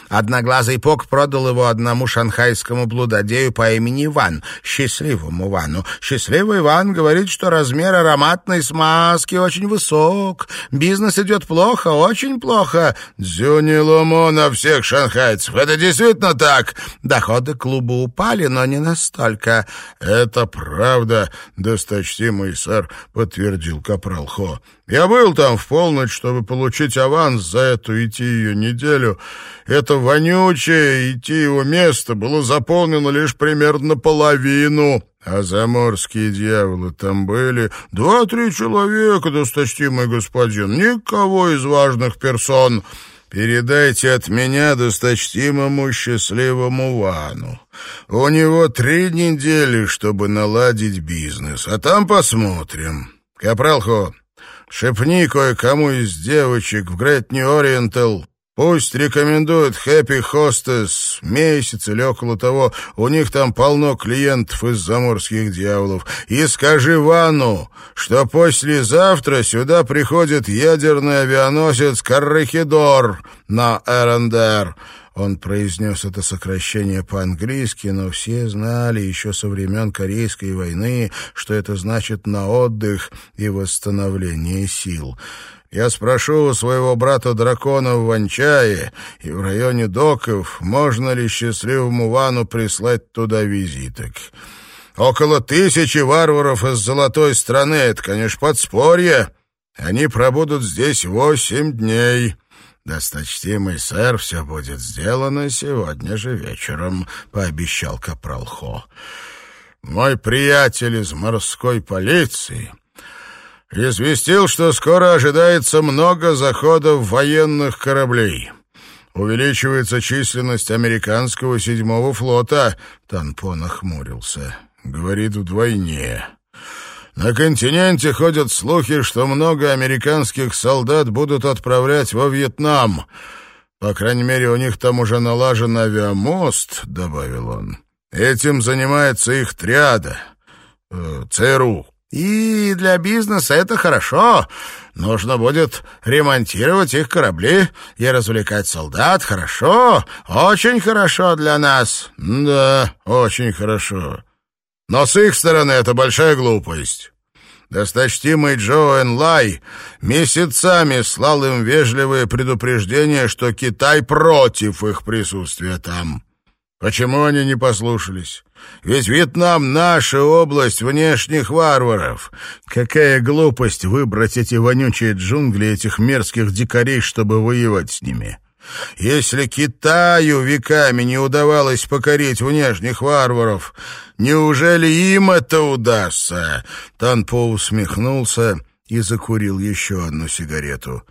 [SPEAKER 1] Одноглазый Пок продал его одному шанхайскому блудодею по имени Иван, счастливому Ивану. Счастливый Иван говорит, что размер ароматной смазки очень высок. Бизнес идет плохо, очень плохо.
[SPEAKER 2] Дзюни ломо на всех шанхайцев. Это действительно так?
[SPEAKER 1] Доходы клуба упали, но не настолько.
[SPEAKER 2] Это правда, досточтимый сэр, подтвердил капрал Хо. Я был там в полночь, чтобы получить аванс за эту идти ее неделю. Это вонючее идти его место было заполнено лишь примерно половину. А заморские дьяволы там были два-три человека, досточтимый господин, никого из важных персон. Передайте от меня досточтимому счастливому Вану. У него три недели, чтобы наладить бизнес, а там посмотрим. Капралхо, Шепни кое-кому из девочек в Грет Нью Ориентал, Пусть рекомендуют Хэппи Хостес месяц или около того. У них там полно клиентов из заморских дьяволов. И скажи Вану, что послезавтра сюда приходит ядерный авианосец Каррахидор на РНДР. Он произнес это сокращение по-английски, но все знали еще со времен Корейской войны, что это значит «на отдых» и «восстановление сил». Я спрошу у своего брата-дракона в Ванчае и в районе доков, можно ли счастливому Вану прислать туда визиток. Около тысячи варваров из золотой страны — это, конечно, подспорье. Они пробудут здесь восемь дней. «Досточтимый сэр, все будет сделано сегодня же вечером», — пообещал капрал Хо. «Мой приятель из морской полиции известил, что скоро ожидается много заходов военных кораблей. Увеличивается численность американского седьмого флота. Танпо нахмурился. Говорит, вдвойне. На континенте ходят слухи, что много американских солдат будут отправлять во Вьетнам. По крайней мере, у них там уже налажен авиамост, — добавил он. Этим занимается их триада. Э, ЦРУ. И для бизнеса это хорошо. Нужно будет ремонтировать их корабли и развлекать солдат. Хорошо, очень хорошо для нас. Да, очень хорошо. Но с их стороны это большая глупость. Досточтимый Джоэн Лай месяцами слал им вежливые предупреждения, что Китай против их присутствия там. Почему они не послушались? Ведь Вьетнам — наша область внешних варваров. Какая глупость выбрать эти вонючие джунгли этих мерзких дикарей, чтобы воевать с ними. Если Китаю веками не удавалось покорить внешних варваров, неужели им это удастся?» Танпо усмехнулся и закурил еще одну сигарету.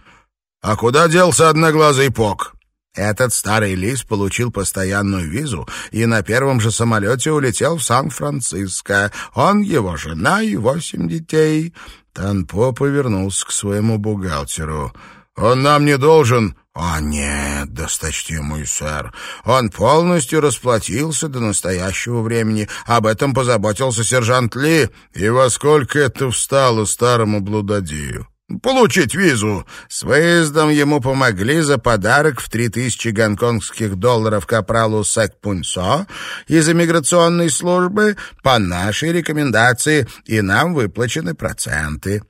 [SPEAKER 2] «А куда делся одноглазый Пок?» Этот старый лис получил постоянную визу и на первом же самолете улетел в Сан-Франциско. Он, его жена и восемь детей. Танпо повернулся к своему бухгалтеру. «Он нам не должен...» «О, нет, досточтимый сэр, он полностью расплатился до настоящего времени. Об этом позаботился сержант Ли. И во сколько это встало старому блудодею?» Получить визу. С выездом ему помогли за подарок в три тысячи гонконгских долларов капралу Сэк Пуньсо из иммиграционной службы по нашей рекомендации, и нам выплачены проценты.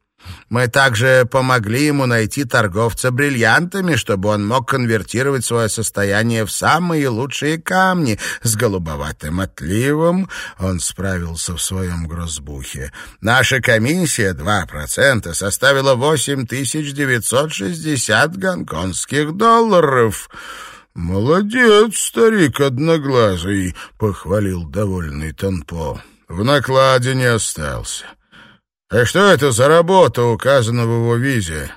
[SPEAKER 2] Мы также помогли ему найти торговца бриллиантами, чтобы он мог конвертировать свое состояние в самые лучшие камни с голубоватым отливом. Он справился в своем грозбухе. Наша комиссия, 2%, составила 8960 гонконгских долларов. «Молодец, старик одноглазый», — похвалил довольный Танпо. «В накладе не остался». «А что это за работа, указана в его визе?»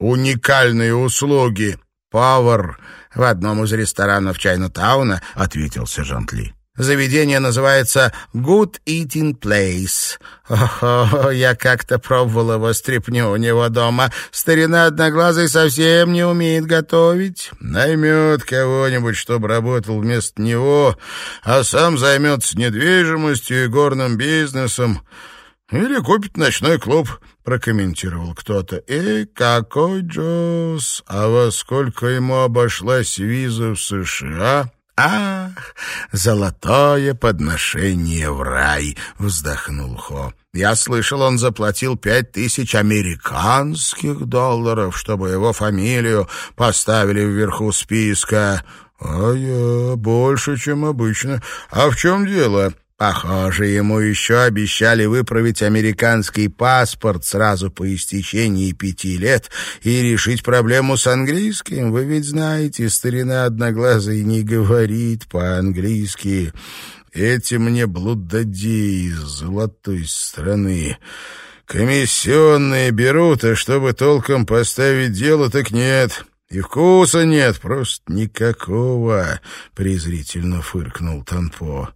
[SPEAKER 2] «Уникальные услуги. Павар в одном из ресторанов Чайна-тауна», — ответил сержант Ли. Заведение называется Good Eating Place. Охо, я как-то пробовал его стряпню у него дома. Старина одноглазый совсем не умеет готовить. Наймет кого-нибудь, чтобы работал вместо него, а сам займется недвижимостью и горным бизнесом. «Или купит ночной клуб», — прокомментировал кто-то. «И какой Джос! А во сколько ему обошлась виза в США?» «Ах, золотое подношение в рай!» — вздохнул Хо. «Я слышал, он заплатил пять тысяч американских долларов, чтобы его фамилию поставили вверху списка». «А я больше, чем обычно. А в чем дело?» Похоже, ему еще обещали выправить американский паспорт сразу по истечении пяти лет и решить проблему с английским. Вы ведь знаете, старина одноглазый не говорит по-английски. Эти мне блудодеи из золотой страны. Комиссионные берут, а чтобы толком поставить дело, так нет. И вкуса нет, просто никакого, презрительно фыркнул Танпо.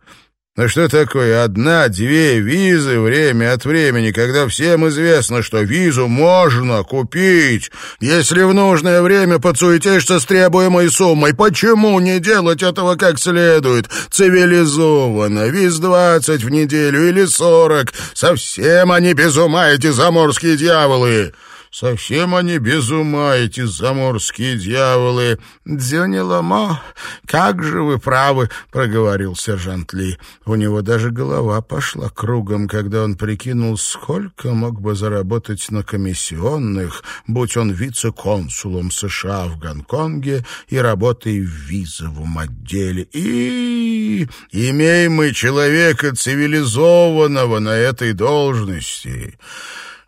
[SPEAKER 2] Но что такое одна-две визы время от времени, когда всем известно, что визу можно купить, если в нужное время подсуетишься с требуемой суммой? Почему не делать этого как следует? Цивилизованно, виз двадцать в неделю или сорок. Совсем они без ума, эти заморские дьяволы!» Совсем они без ума, эти заморские дьяволы. Дзюниломо, как же вы правы, проговорил сержант Ли. У него даже голова пошла кругом, когда он прикинул, сколько мог бы заработать на комиссионных, будь он вице-консулом США в Гонконге и работой в визовом отделе. И имеем мы человека цивилизованного на этой должности.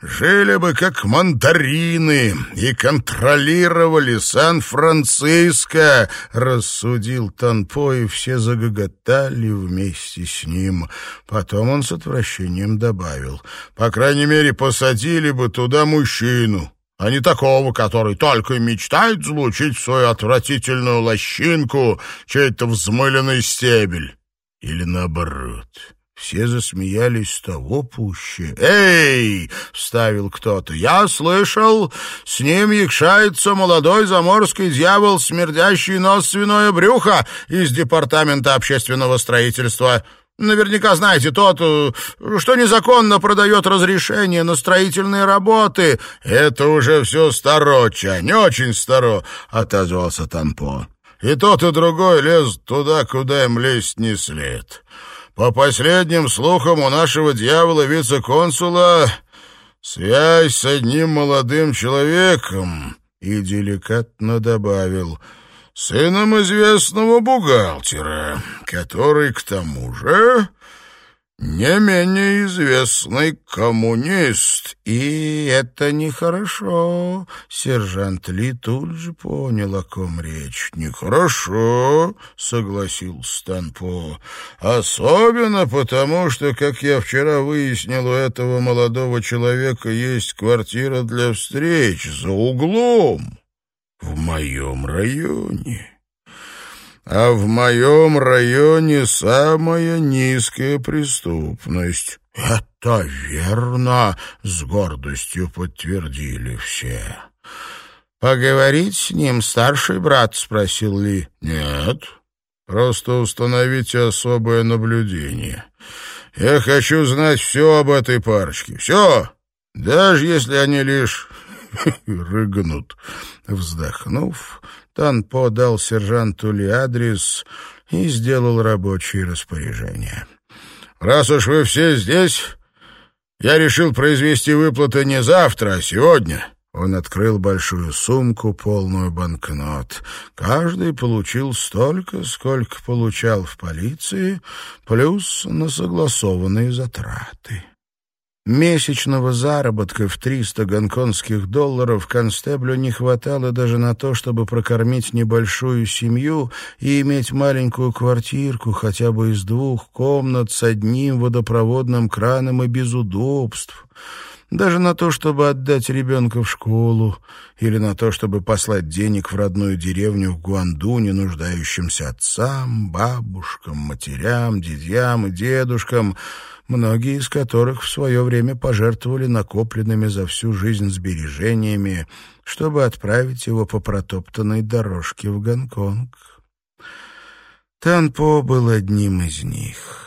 [SPEAKER 2] Жили бы как мандарины и контролировали Сан-Франциско, рассудил Танпо, и все загоготали вместе с ним. Потом он с отвращением добавил, по крайней мере, посадили бы туда мужчину, а не такого, который только мечтает залучить свою отвратительную лощинку чей-то взмыленный стебель. Или наоборот. Все засмеялись того пуще. «Эй!» — вставил кто-то. «Я слышал, с ним якшается молодой заморский дьявол, смердящий нос свиное брюхо из Департамента общественного строительства». Наверняка знаете, тот, э, что незаконно продает разрешение на строительные работы. Это уже все старо, не очень старо, — отозвался Тампо. И тот, и другой лез туда, куда им лезть не след. По последним слухам, у нашего дьявола-вице-консула связь с одним молодым человеком. И деликатно добавил, сыном известного бухгалтера, который, к тому же, не менее известный коммунист. И это нехорошо. Сержант Ли тут же понял, о ком речь. Нехорошо, согласился Станпо. Особенно потому, что, как я вчера выяснил, у этого молодого человека есть квартира для встреч за углом в моем районе а в моем районе самая низкая преступность. Это верно, с гордостью подтвердили все. Поговорить с ним старший брат спросил Ли. Нет, просто установите особое наблюдение. Я хочу знать все об этой парочке. Все, даже если они лишь рыгнут. Вздохнув, Тан подал сержанту Ли адрес и сделал рабочие распоряжения. «Раз уж вы все здесь, я решил произвести выплаты не завтра, а сегодня». Он открыл большую сумку, полную банкнот. Каждый получил столько, сколько получал в полиции, плюс на согласованные затраты. Месячного заработка в 300 гонконгских долларов констеблю не хватало даже на то, чтобы прокормить небольшую семью и иметь маленькую квартирку хотя бы из двух комнат с одним водопроводным краном и без удобств. Даже на то, чтобы отдать ребенка в школу, или на то, чтобы послать денег в родную деревню в Гуандуне нуждающимся отцам, бабушкам, матерям, дядям и дедушкам — многие из которых в свое время пожертвовали накопленными за всю жизнь сбережениями, чтобы отправить его по протоптанной дорожке в Гонконг. Танпо был одним из них.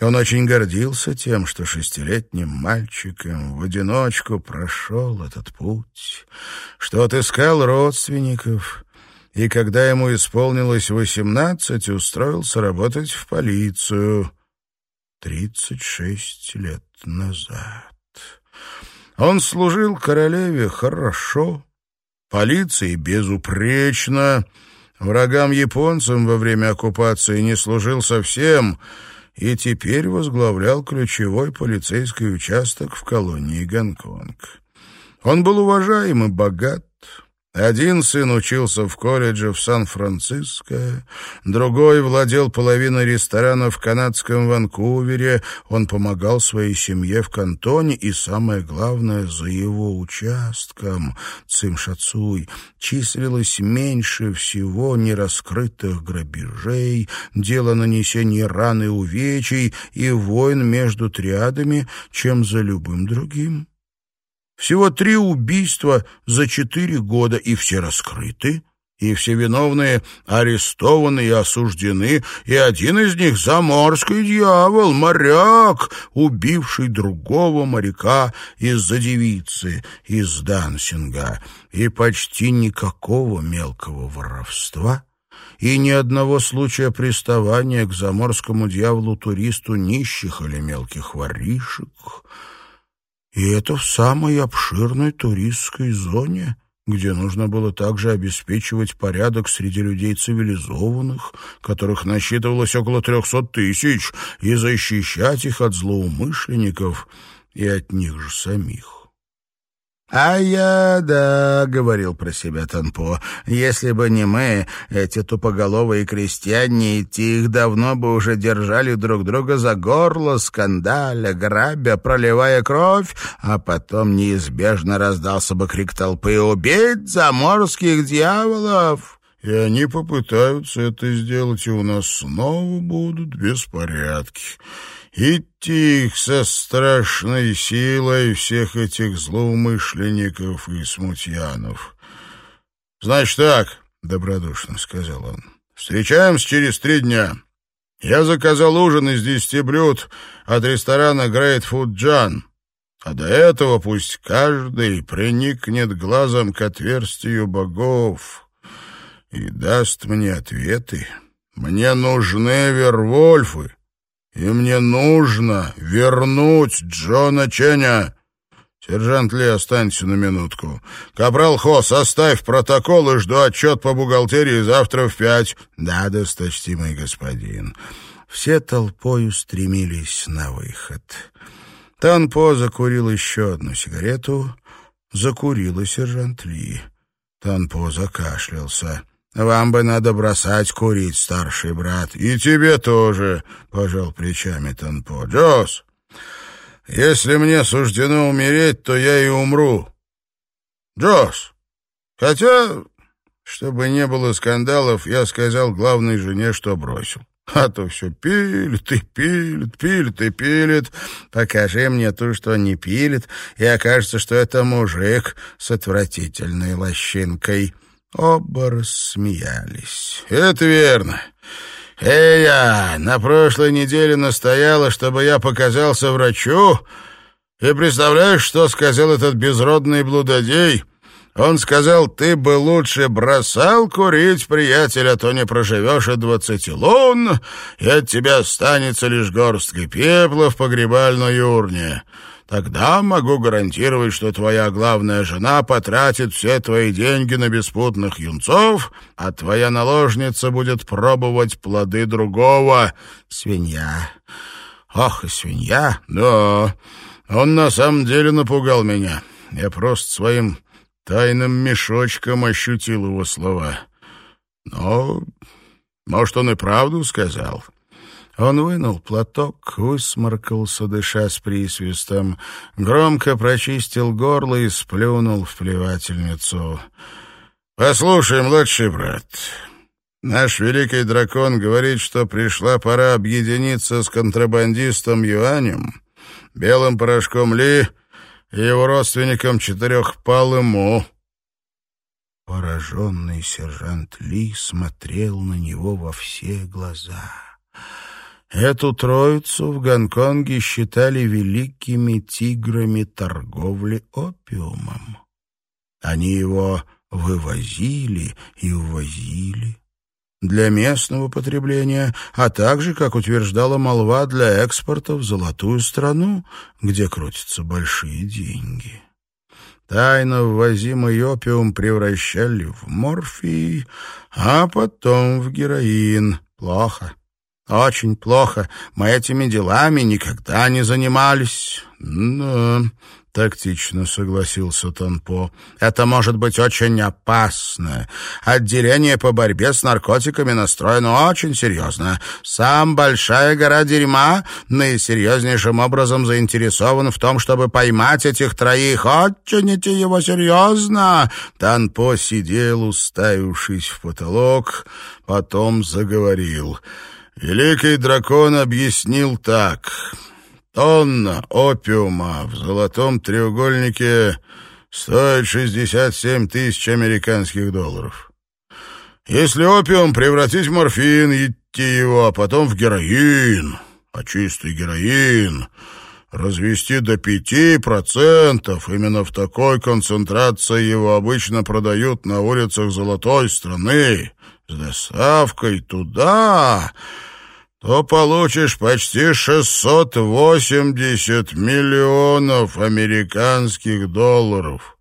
[SPEAKER 2] Он очень гордился тем, что шестилетним мальчиком в одиночку прошел этот путь, что отыскал родственников — и когда ему исполнилось восемнадцать, устроился работать в полицию тридцать шесть лет назад. Он служил королеве хорошо, полиции безупречно, врагам японцам во время оккупации не служил совсем и теперь возглавлял ключевой полицейский участок в колонии Гонконг. Он был уважаем и богат, Один сын учился в колледже в Сан-Франциско, другой владел половиной ресторанов в канадском Ванкувере, он помогал своей семье в кантоне и, самое главное, за его участком, Цимшацуй, числилось меньше всего нераскрытых грабежей, дело нанесения ран и увечий и войн между триадами, чем за любым другим. Всего три убийства за четыре года, и все раскрыты, и все виновные арестованы и осуждены, и один из них — заморский дьявол, моряк, убивший другого моряка из-за девицы, из Дансинга, и почти никакого мелкого воровства — и ни одного случая приставания к заморскому дьяволу-туристу нищих или мелких воришек — и это в самой обширной туристской зоне, где нужно было также обеспечивать порядок среди людей цивилизованных, которых насчитывалось около трехсот тысяч, и защищать их от злоумышленников и от них же самих.
[SPEAKER 1] «А я, да», — говорил про себя Танпо, — «если бы не мы, эти тупоголовые крестьяне, их давно бы уже держали друг друга за горло, скандаля, грабя, проливая кровь, а потом неизбежно раздался бы крик толпы «Убить заморских дьяволов!»
[SPEAKER 2] И они попытаются это сделать, и у нас снова будут беспорядки. Идти их со страшной силой всех этих злоумышленников и смутьянов. «Значит так», — добродушно сказал он, — «встречаемся через три дня. Я заказал ужин из десяти блюд от ресторана Great Food John, а до этого пусть каждый приникнет глазом к отверстию богов и даст мне ответы. Мне нужны вервольфы» и мне нужно вернуть Джона Ченя. Сержант Ли, останься на минутку. Капрал Хо, составь протокол и жду отчет по бухгалтерии завтра в пять.
[SPEAKER 1] Да, досточтимый господин. Все толпой устремились на выход. Танпо закурил еще одну сигарету. Закурил и сержант Ли. Танпо закашлялся. Вам бы надо бросать курить, старший брат.
[SPEAKER 2] И тебе тоже, — пожал плечами Танпо. Джос, если мне суждено умереть, то я и умру. Джос, хотя, чтобы не было скандалов, я сказал главной жене, что бросил. А то все пилит и пилит, пилит и пилит.
[SPEAKER 1] Покажи мне ту, что не пилит, и окажется, что это мужик с отвратительной лощинкой. Оба рассмеялись.
[SPEAKER 2] «Это верно. Эй, я на прошлой неделе настояла, чтобы я показался врачу, и представляешь, что сказал этот безродный блудодей?» Он сказал, ты бы лучше бросал курить, приятель, а то не проживешь и двадцати лун, и от тебя останется лишь горстка пепла в погребальной урне. Тогда могу гарантировать, что твоя главная жена потратит все твои деньги на беспутных юнцов, а твоя наложница будет пробовать плоды другого.
[SPEAKER 1] Свинья. Ох, и свинья.
[SPEAKER 2] Да, он на самом деле напугал меня. Я просто своим тайным мешочком ощутил его слова. Но, может, он и правду сказал».
[SPEAKER 1] Он вынул платок, высморкался, дыша с присвистом, громко прочистил горло и сплюнул в плевательницу.
[SPEAKER 2] «Послушай, младший брат, наш великий дракон говорит, что пришла пора объединиться с контрабандистом Юанем, белым порошком Ли и его родственником Четырехпалым Му».
[SPEAKER 1] Пораженный сержант Ли смотрел на него во все глаза — Эту троицу в Гонконге считали великими тиграми торговли опиумом. Они его вывозили и увозили для местного потребления, а также, как утверждала молва, для экспорта в золотую страну, где крутятся большие деньги. Тайно ввозимый опиум превращали в морфий, а потом в героин. Плохо. Очень плохо. Мы этими делами никогда не занимались.
[SPEAKER 2] Да,
[SPEAKER 1] Тактично согласился Танпо. Это может быть очень опасно. Отделение по борьбе с наркотиками настроено очень серьезно. Сам Большая гора дерьма наисерьезнейшим образом заинтересован в том, чтобы поймать этих троих. Очень его серьезно. Танпо сидел, уставившись в потолок, потом заговорил. Великий дракон объяснил так. Тонна опиума в золотом треугольнике стоит 67 тысяч американских долларов. Если опиум превратить в морфин, идти его, а потом в героин, а чистый героин развести до пяти процентов, именно в такой концентрации его обычно продают на улицах золотой страны, с доставкой туда то получишь почти 680 миллионов американских долларов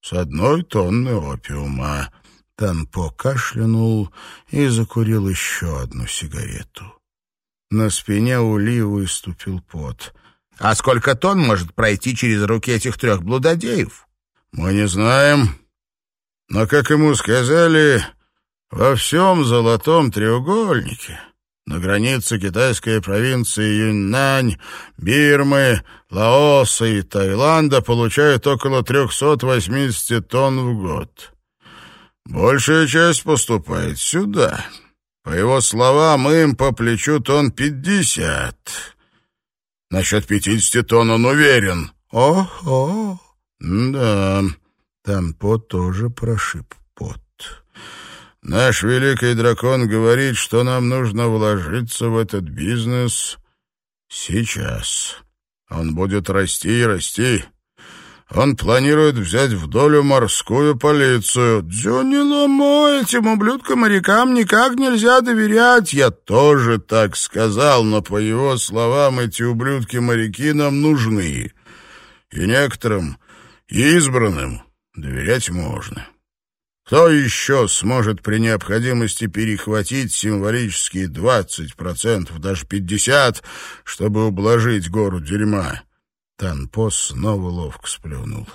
[SPEAKER 1] с одной тонны опиума. Танпо кашлянул и закурил еще одну сигарету. На спине у Ли выступил пот. «А сколько тонн может пройти через руки этих трех блудодеев?» «Мы не знаем. Но, как ему сказали, во всем золотом треугольнике на границе китайской провинции Юньнань, Бирмы, Лаоса и Таиланда получают около 380 тонн в год. Большая часть поступает сюда. По его словам, им по плечу тонн 50. Насчет 50 тонн он уверен. О-о, да, там пот тоже прошиб. Наш великий дракон говорит, что нам нужно вложиться в этот бизнес сейчас. Он будет расти и расти. Он планирует взять в долю морскую полицию. Дзю не ломой, этим ублюдкам-морякам никак нельзя доверять. Я тоже так сказал, но, по его словам, эти ублюдки-моряки нам нужны. И некоторым избранным доверять можно. Кто еще сможет при необходимости перехватить символические 20%, даже 50%, чтобы ублажить гору дерьма? Танпос снова ловко сплюнул.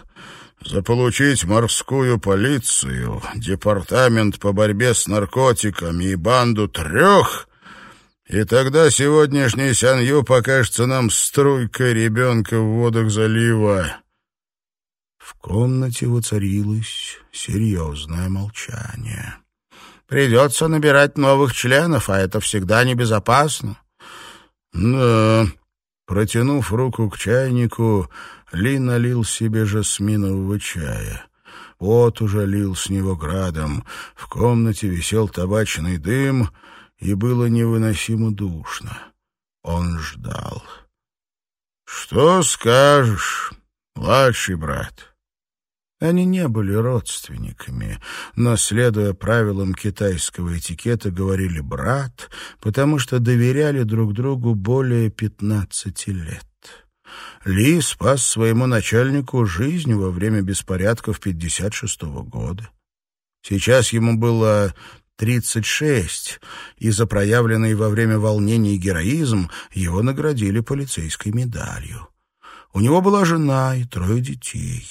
[SPEAKER 1] Заполучить морскую полицию, департамент по борьбе с наркотиками и банду трех... И тогда сегодняшний Сянью покажется нам струйкой ребенка в водах залива. В комнате воцарилось серьезное молчание. «Придется набирать новых членов, а это всегда небезопасно». «Да». Протянув руку к чайнику, Ли налил себе жасминового чая. Вот уже лил с него градом. В комнате висел табачный дым, и было невыносимо душно. Он ждал. «Что скажешь, младший брат?» Они не были родственниками, но, следуя правилам китайского этикета, говорили «брат», потому что доверяли друг другу более пятнадцати лет. Ли спас своему начальнику жизнь во время беспорядков 56-го года. Сейчас ему было 36, и за проявленный во время волнений героизм его наградили полицейской медалью. У него была жена и трое детей.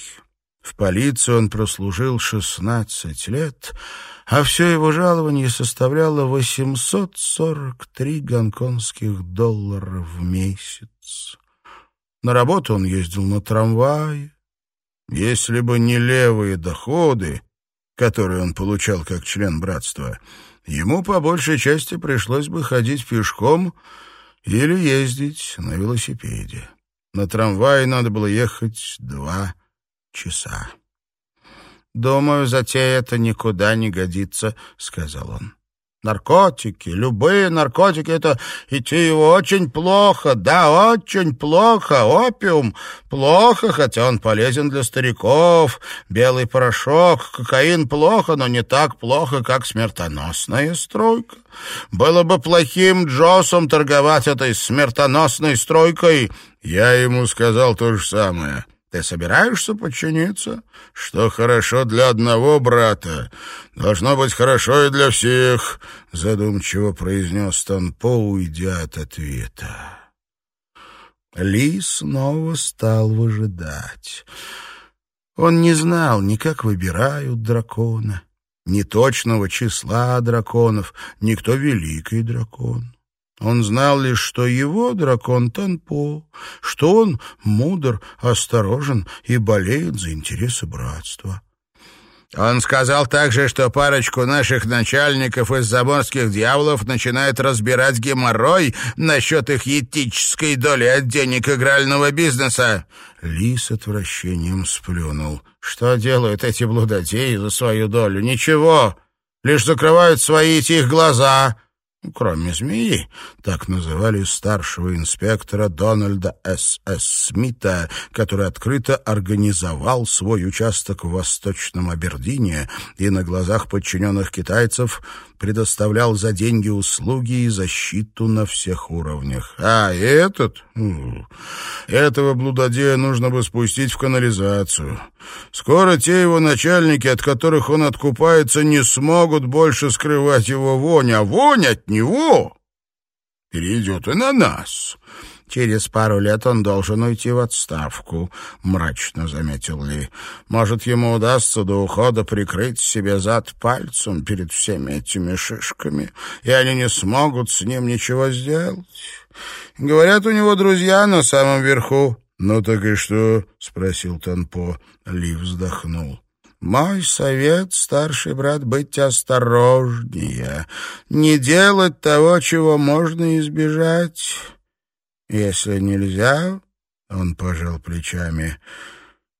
[SPEAKER 1] В полиции он прослужил 16 лет, а все его жалование составляло 843 гонконгских доллара в месяц. На работу он ездил на трамвае. Если бы не левые доходы, которые он получал как член братства, ему по большей части пришлось бы ходить пешком или ездить на велосипеде. На трамвае надо было ехать два часа. «Думаю, затея это никуда не годится», — сказал он. Наркотики, любые наркотики, это идти его очень плохо, да, очень плохо. Опиум плохо, хотя он полезен для стариков. Белый порошок, кокаин плохо, но не так плохо, как смертоносная стройка. Было бы плохим Джосом торговать этой смертоносной стройкой. Я ему сказал то же самое. Ты собираешься подчиниться? Что хорошо для одного брата, должно быть хорошо и для всех, задумчиво произнес Танпо, уйдя от ответа. Ли снова стал выжидать. Он не знал ни как выбирают дракона, ни точного числа драконов, ни кто великий дракон. Он знал лишь, что его дракон Танпо, что он мудр, осторожен и болеет за интересы братства. Он сказал также, что парочку наших начальников из заморских дьяволов начинает разбирать геморрой насчет их етической доли от денег игрального бизнеса. Ли с отвращением сплюнул. Что делают эти блудодеи за свою долю? Ничего. Лишь закрывают свои эти их глаза кроме змеи, так называли старшего инспектора Дональда С.С. Смита, который открыто организовал свой участок в Восточном Абердине и на глазах подчиненных китайцев предоставлял за деньги услуги и защиту на всех уровнях. А этот? Этого блудодея нужно бы спустить в канализацию. Скоро те его начальники, от которых он откупается, не смогут больше скрывать его вонь, а вонь от него перейдет и на нас. Через пару лет он должен уйти в отставку, — мрачно заметил Ли. Может, ему удастся до ухода прикрыть себе зад пальцем перед всеми этими шишками, и они не смогут с ним ничего сделать. Говорят, у него друзья на самом верху. — Ну так и что? — спросил Танпо. Ли вздохнул. Мой совет, старший брат, быть осторожнее, не делать того, чего можно избежать. Если нельзя, он пожал плечами.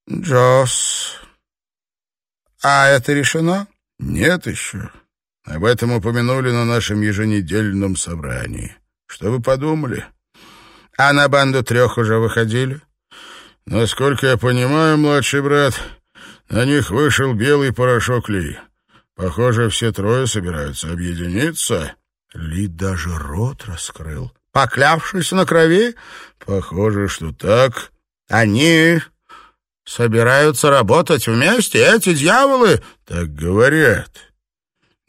[SPEAKER 1] Джос. А это решено? Нет еще. Об этом упомянули на нашем еженедельном собрании. Что вы подумали? А на банду трех уже выходили? Насколько я понимаю, младший брат, на них вышел белый порошок Ли. Похоже, все трое собираются объединиться. Ли даже рот раскрыл поклявшись на крови? Похоже, что так. Они собираются работать вместе, эти дьяволы? Так говорят.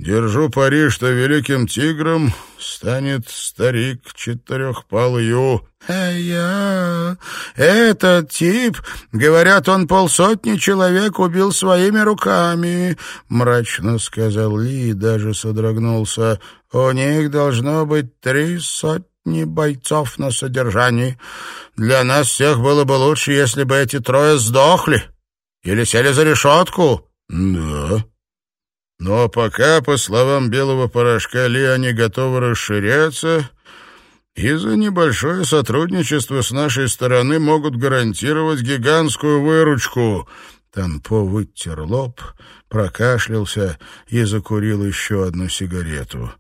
[SPEAKER 1] Держу пари, что великим тигром станет старик четырехпалый Ю. А я... Этот тип, говорят, он полсотни человек убил своими руками, мрачно сказал Ли и даже содрогнулся. У них должно быть три сотни сотни бойцов на содержании. Для нас всех было бы лучше, если бы эти трое сдохли или сели за решетку. Да. Но пока, по словам белого порошка Ли, они готовы расширяться, и за небольшое сотрудничество с нашей стороны могут гарантировать гигантскую выручку. Танпо вытер лоб, прокашлялся и закурил еще одну сигарету.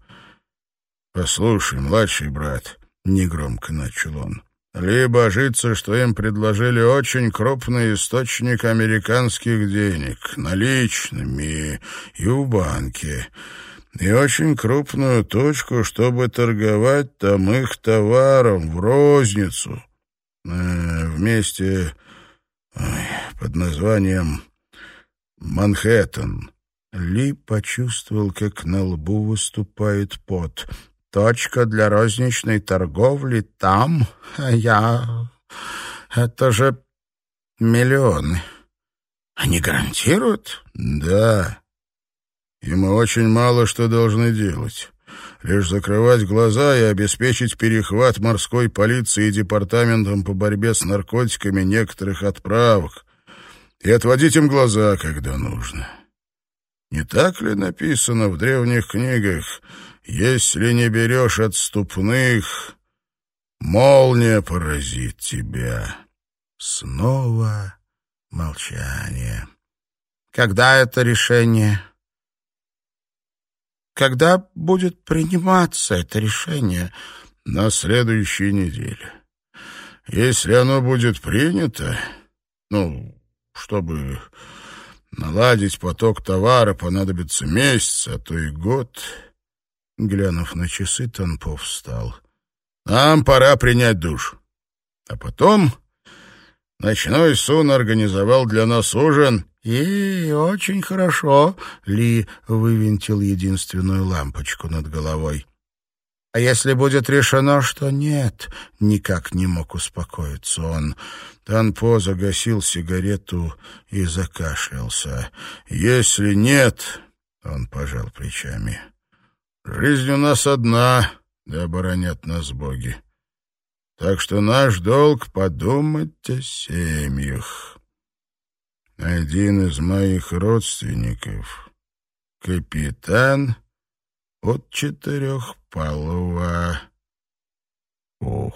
[SPEAKER 1] «Послушай, младший брат», — негромко начал он, «либо ожиться, что им предложили очень крупный источник американских денег, наличными и в банке, и очень крупную точку, чтобы торговать там их товаром в розницу, э, вместе ой, под названием «Манхэттен». Ли почувствовал, как на лбу выступает пот. Точка для розничной торговли там, а я... Это же миллионы. Они гарантируют? Да. И мы очень мало что должны делать. Лишь закрывать глаза и обеспечить перехват морской полиции и департаментом по борьбе с наркотиками некоторых отправок и отводить им глаза, когда нужно. Не так ли написано в древних книгах если не берешь отступных, молния поразит тебя. Снова молчание. Когда это решение? Когда будет приниматься это решение? На следующей неделе. Если оно будет принято, ну, чтобы наладить поток товара, понадобится месяц, а то и год — Глянув на часы, Танпов встал. «Нам пора принять душ. А потом ночной сон организовал для нас ужин». «И очень хорошо», — Ли вывинтил единственную лампочку над головой. А если будет решено, что нет, никак не мог успокоиться он. Танпо загасил сигарету и закашлялся. Если нет, он пожал плечами. Жизнь у нас одна, да оборонят нас боги. Так что наш долг — подумать о семьях. Один из моих родственников — капитан от четырехпалого О.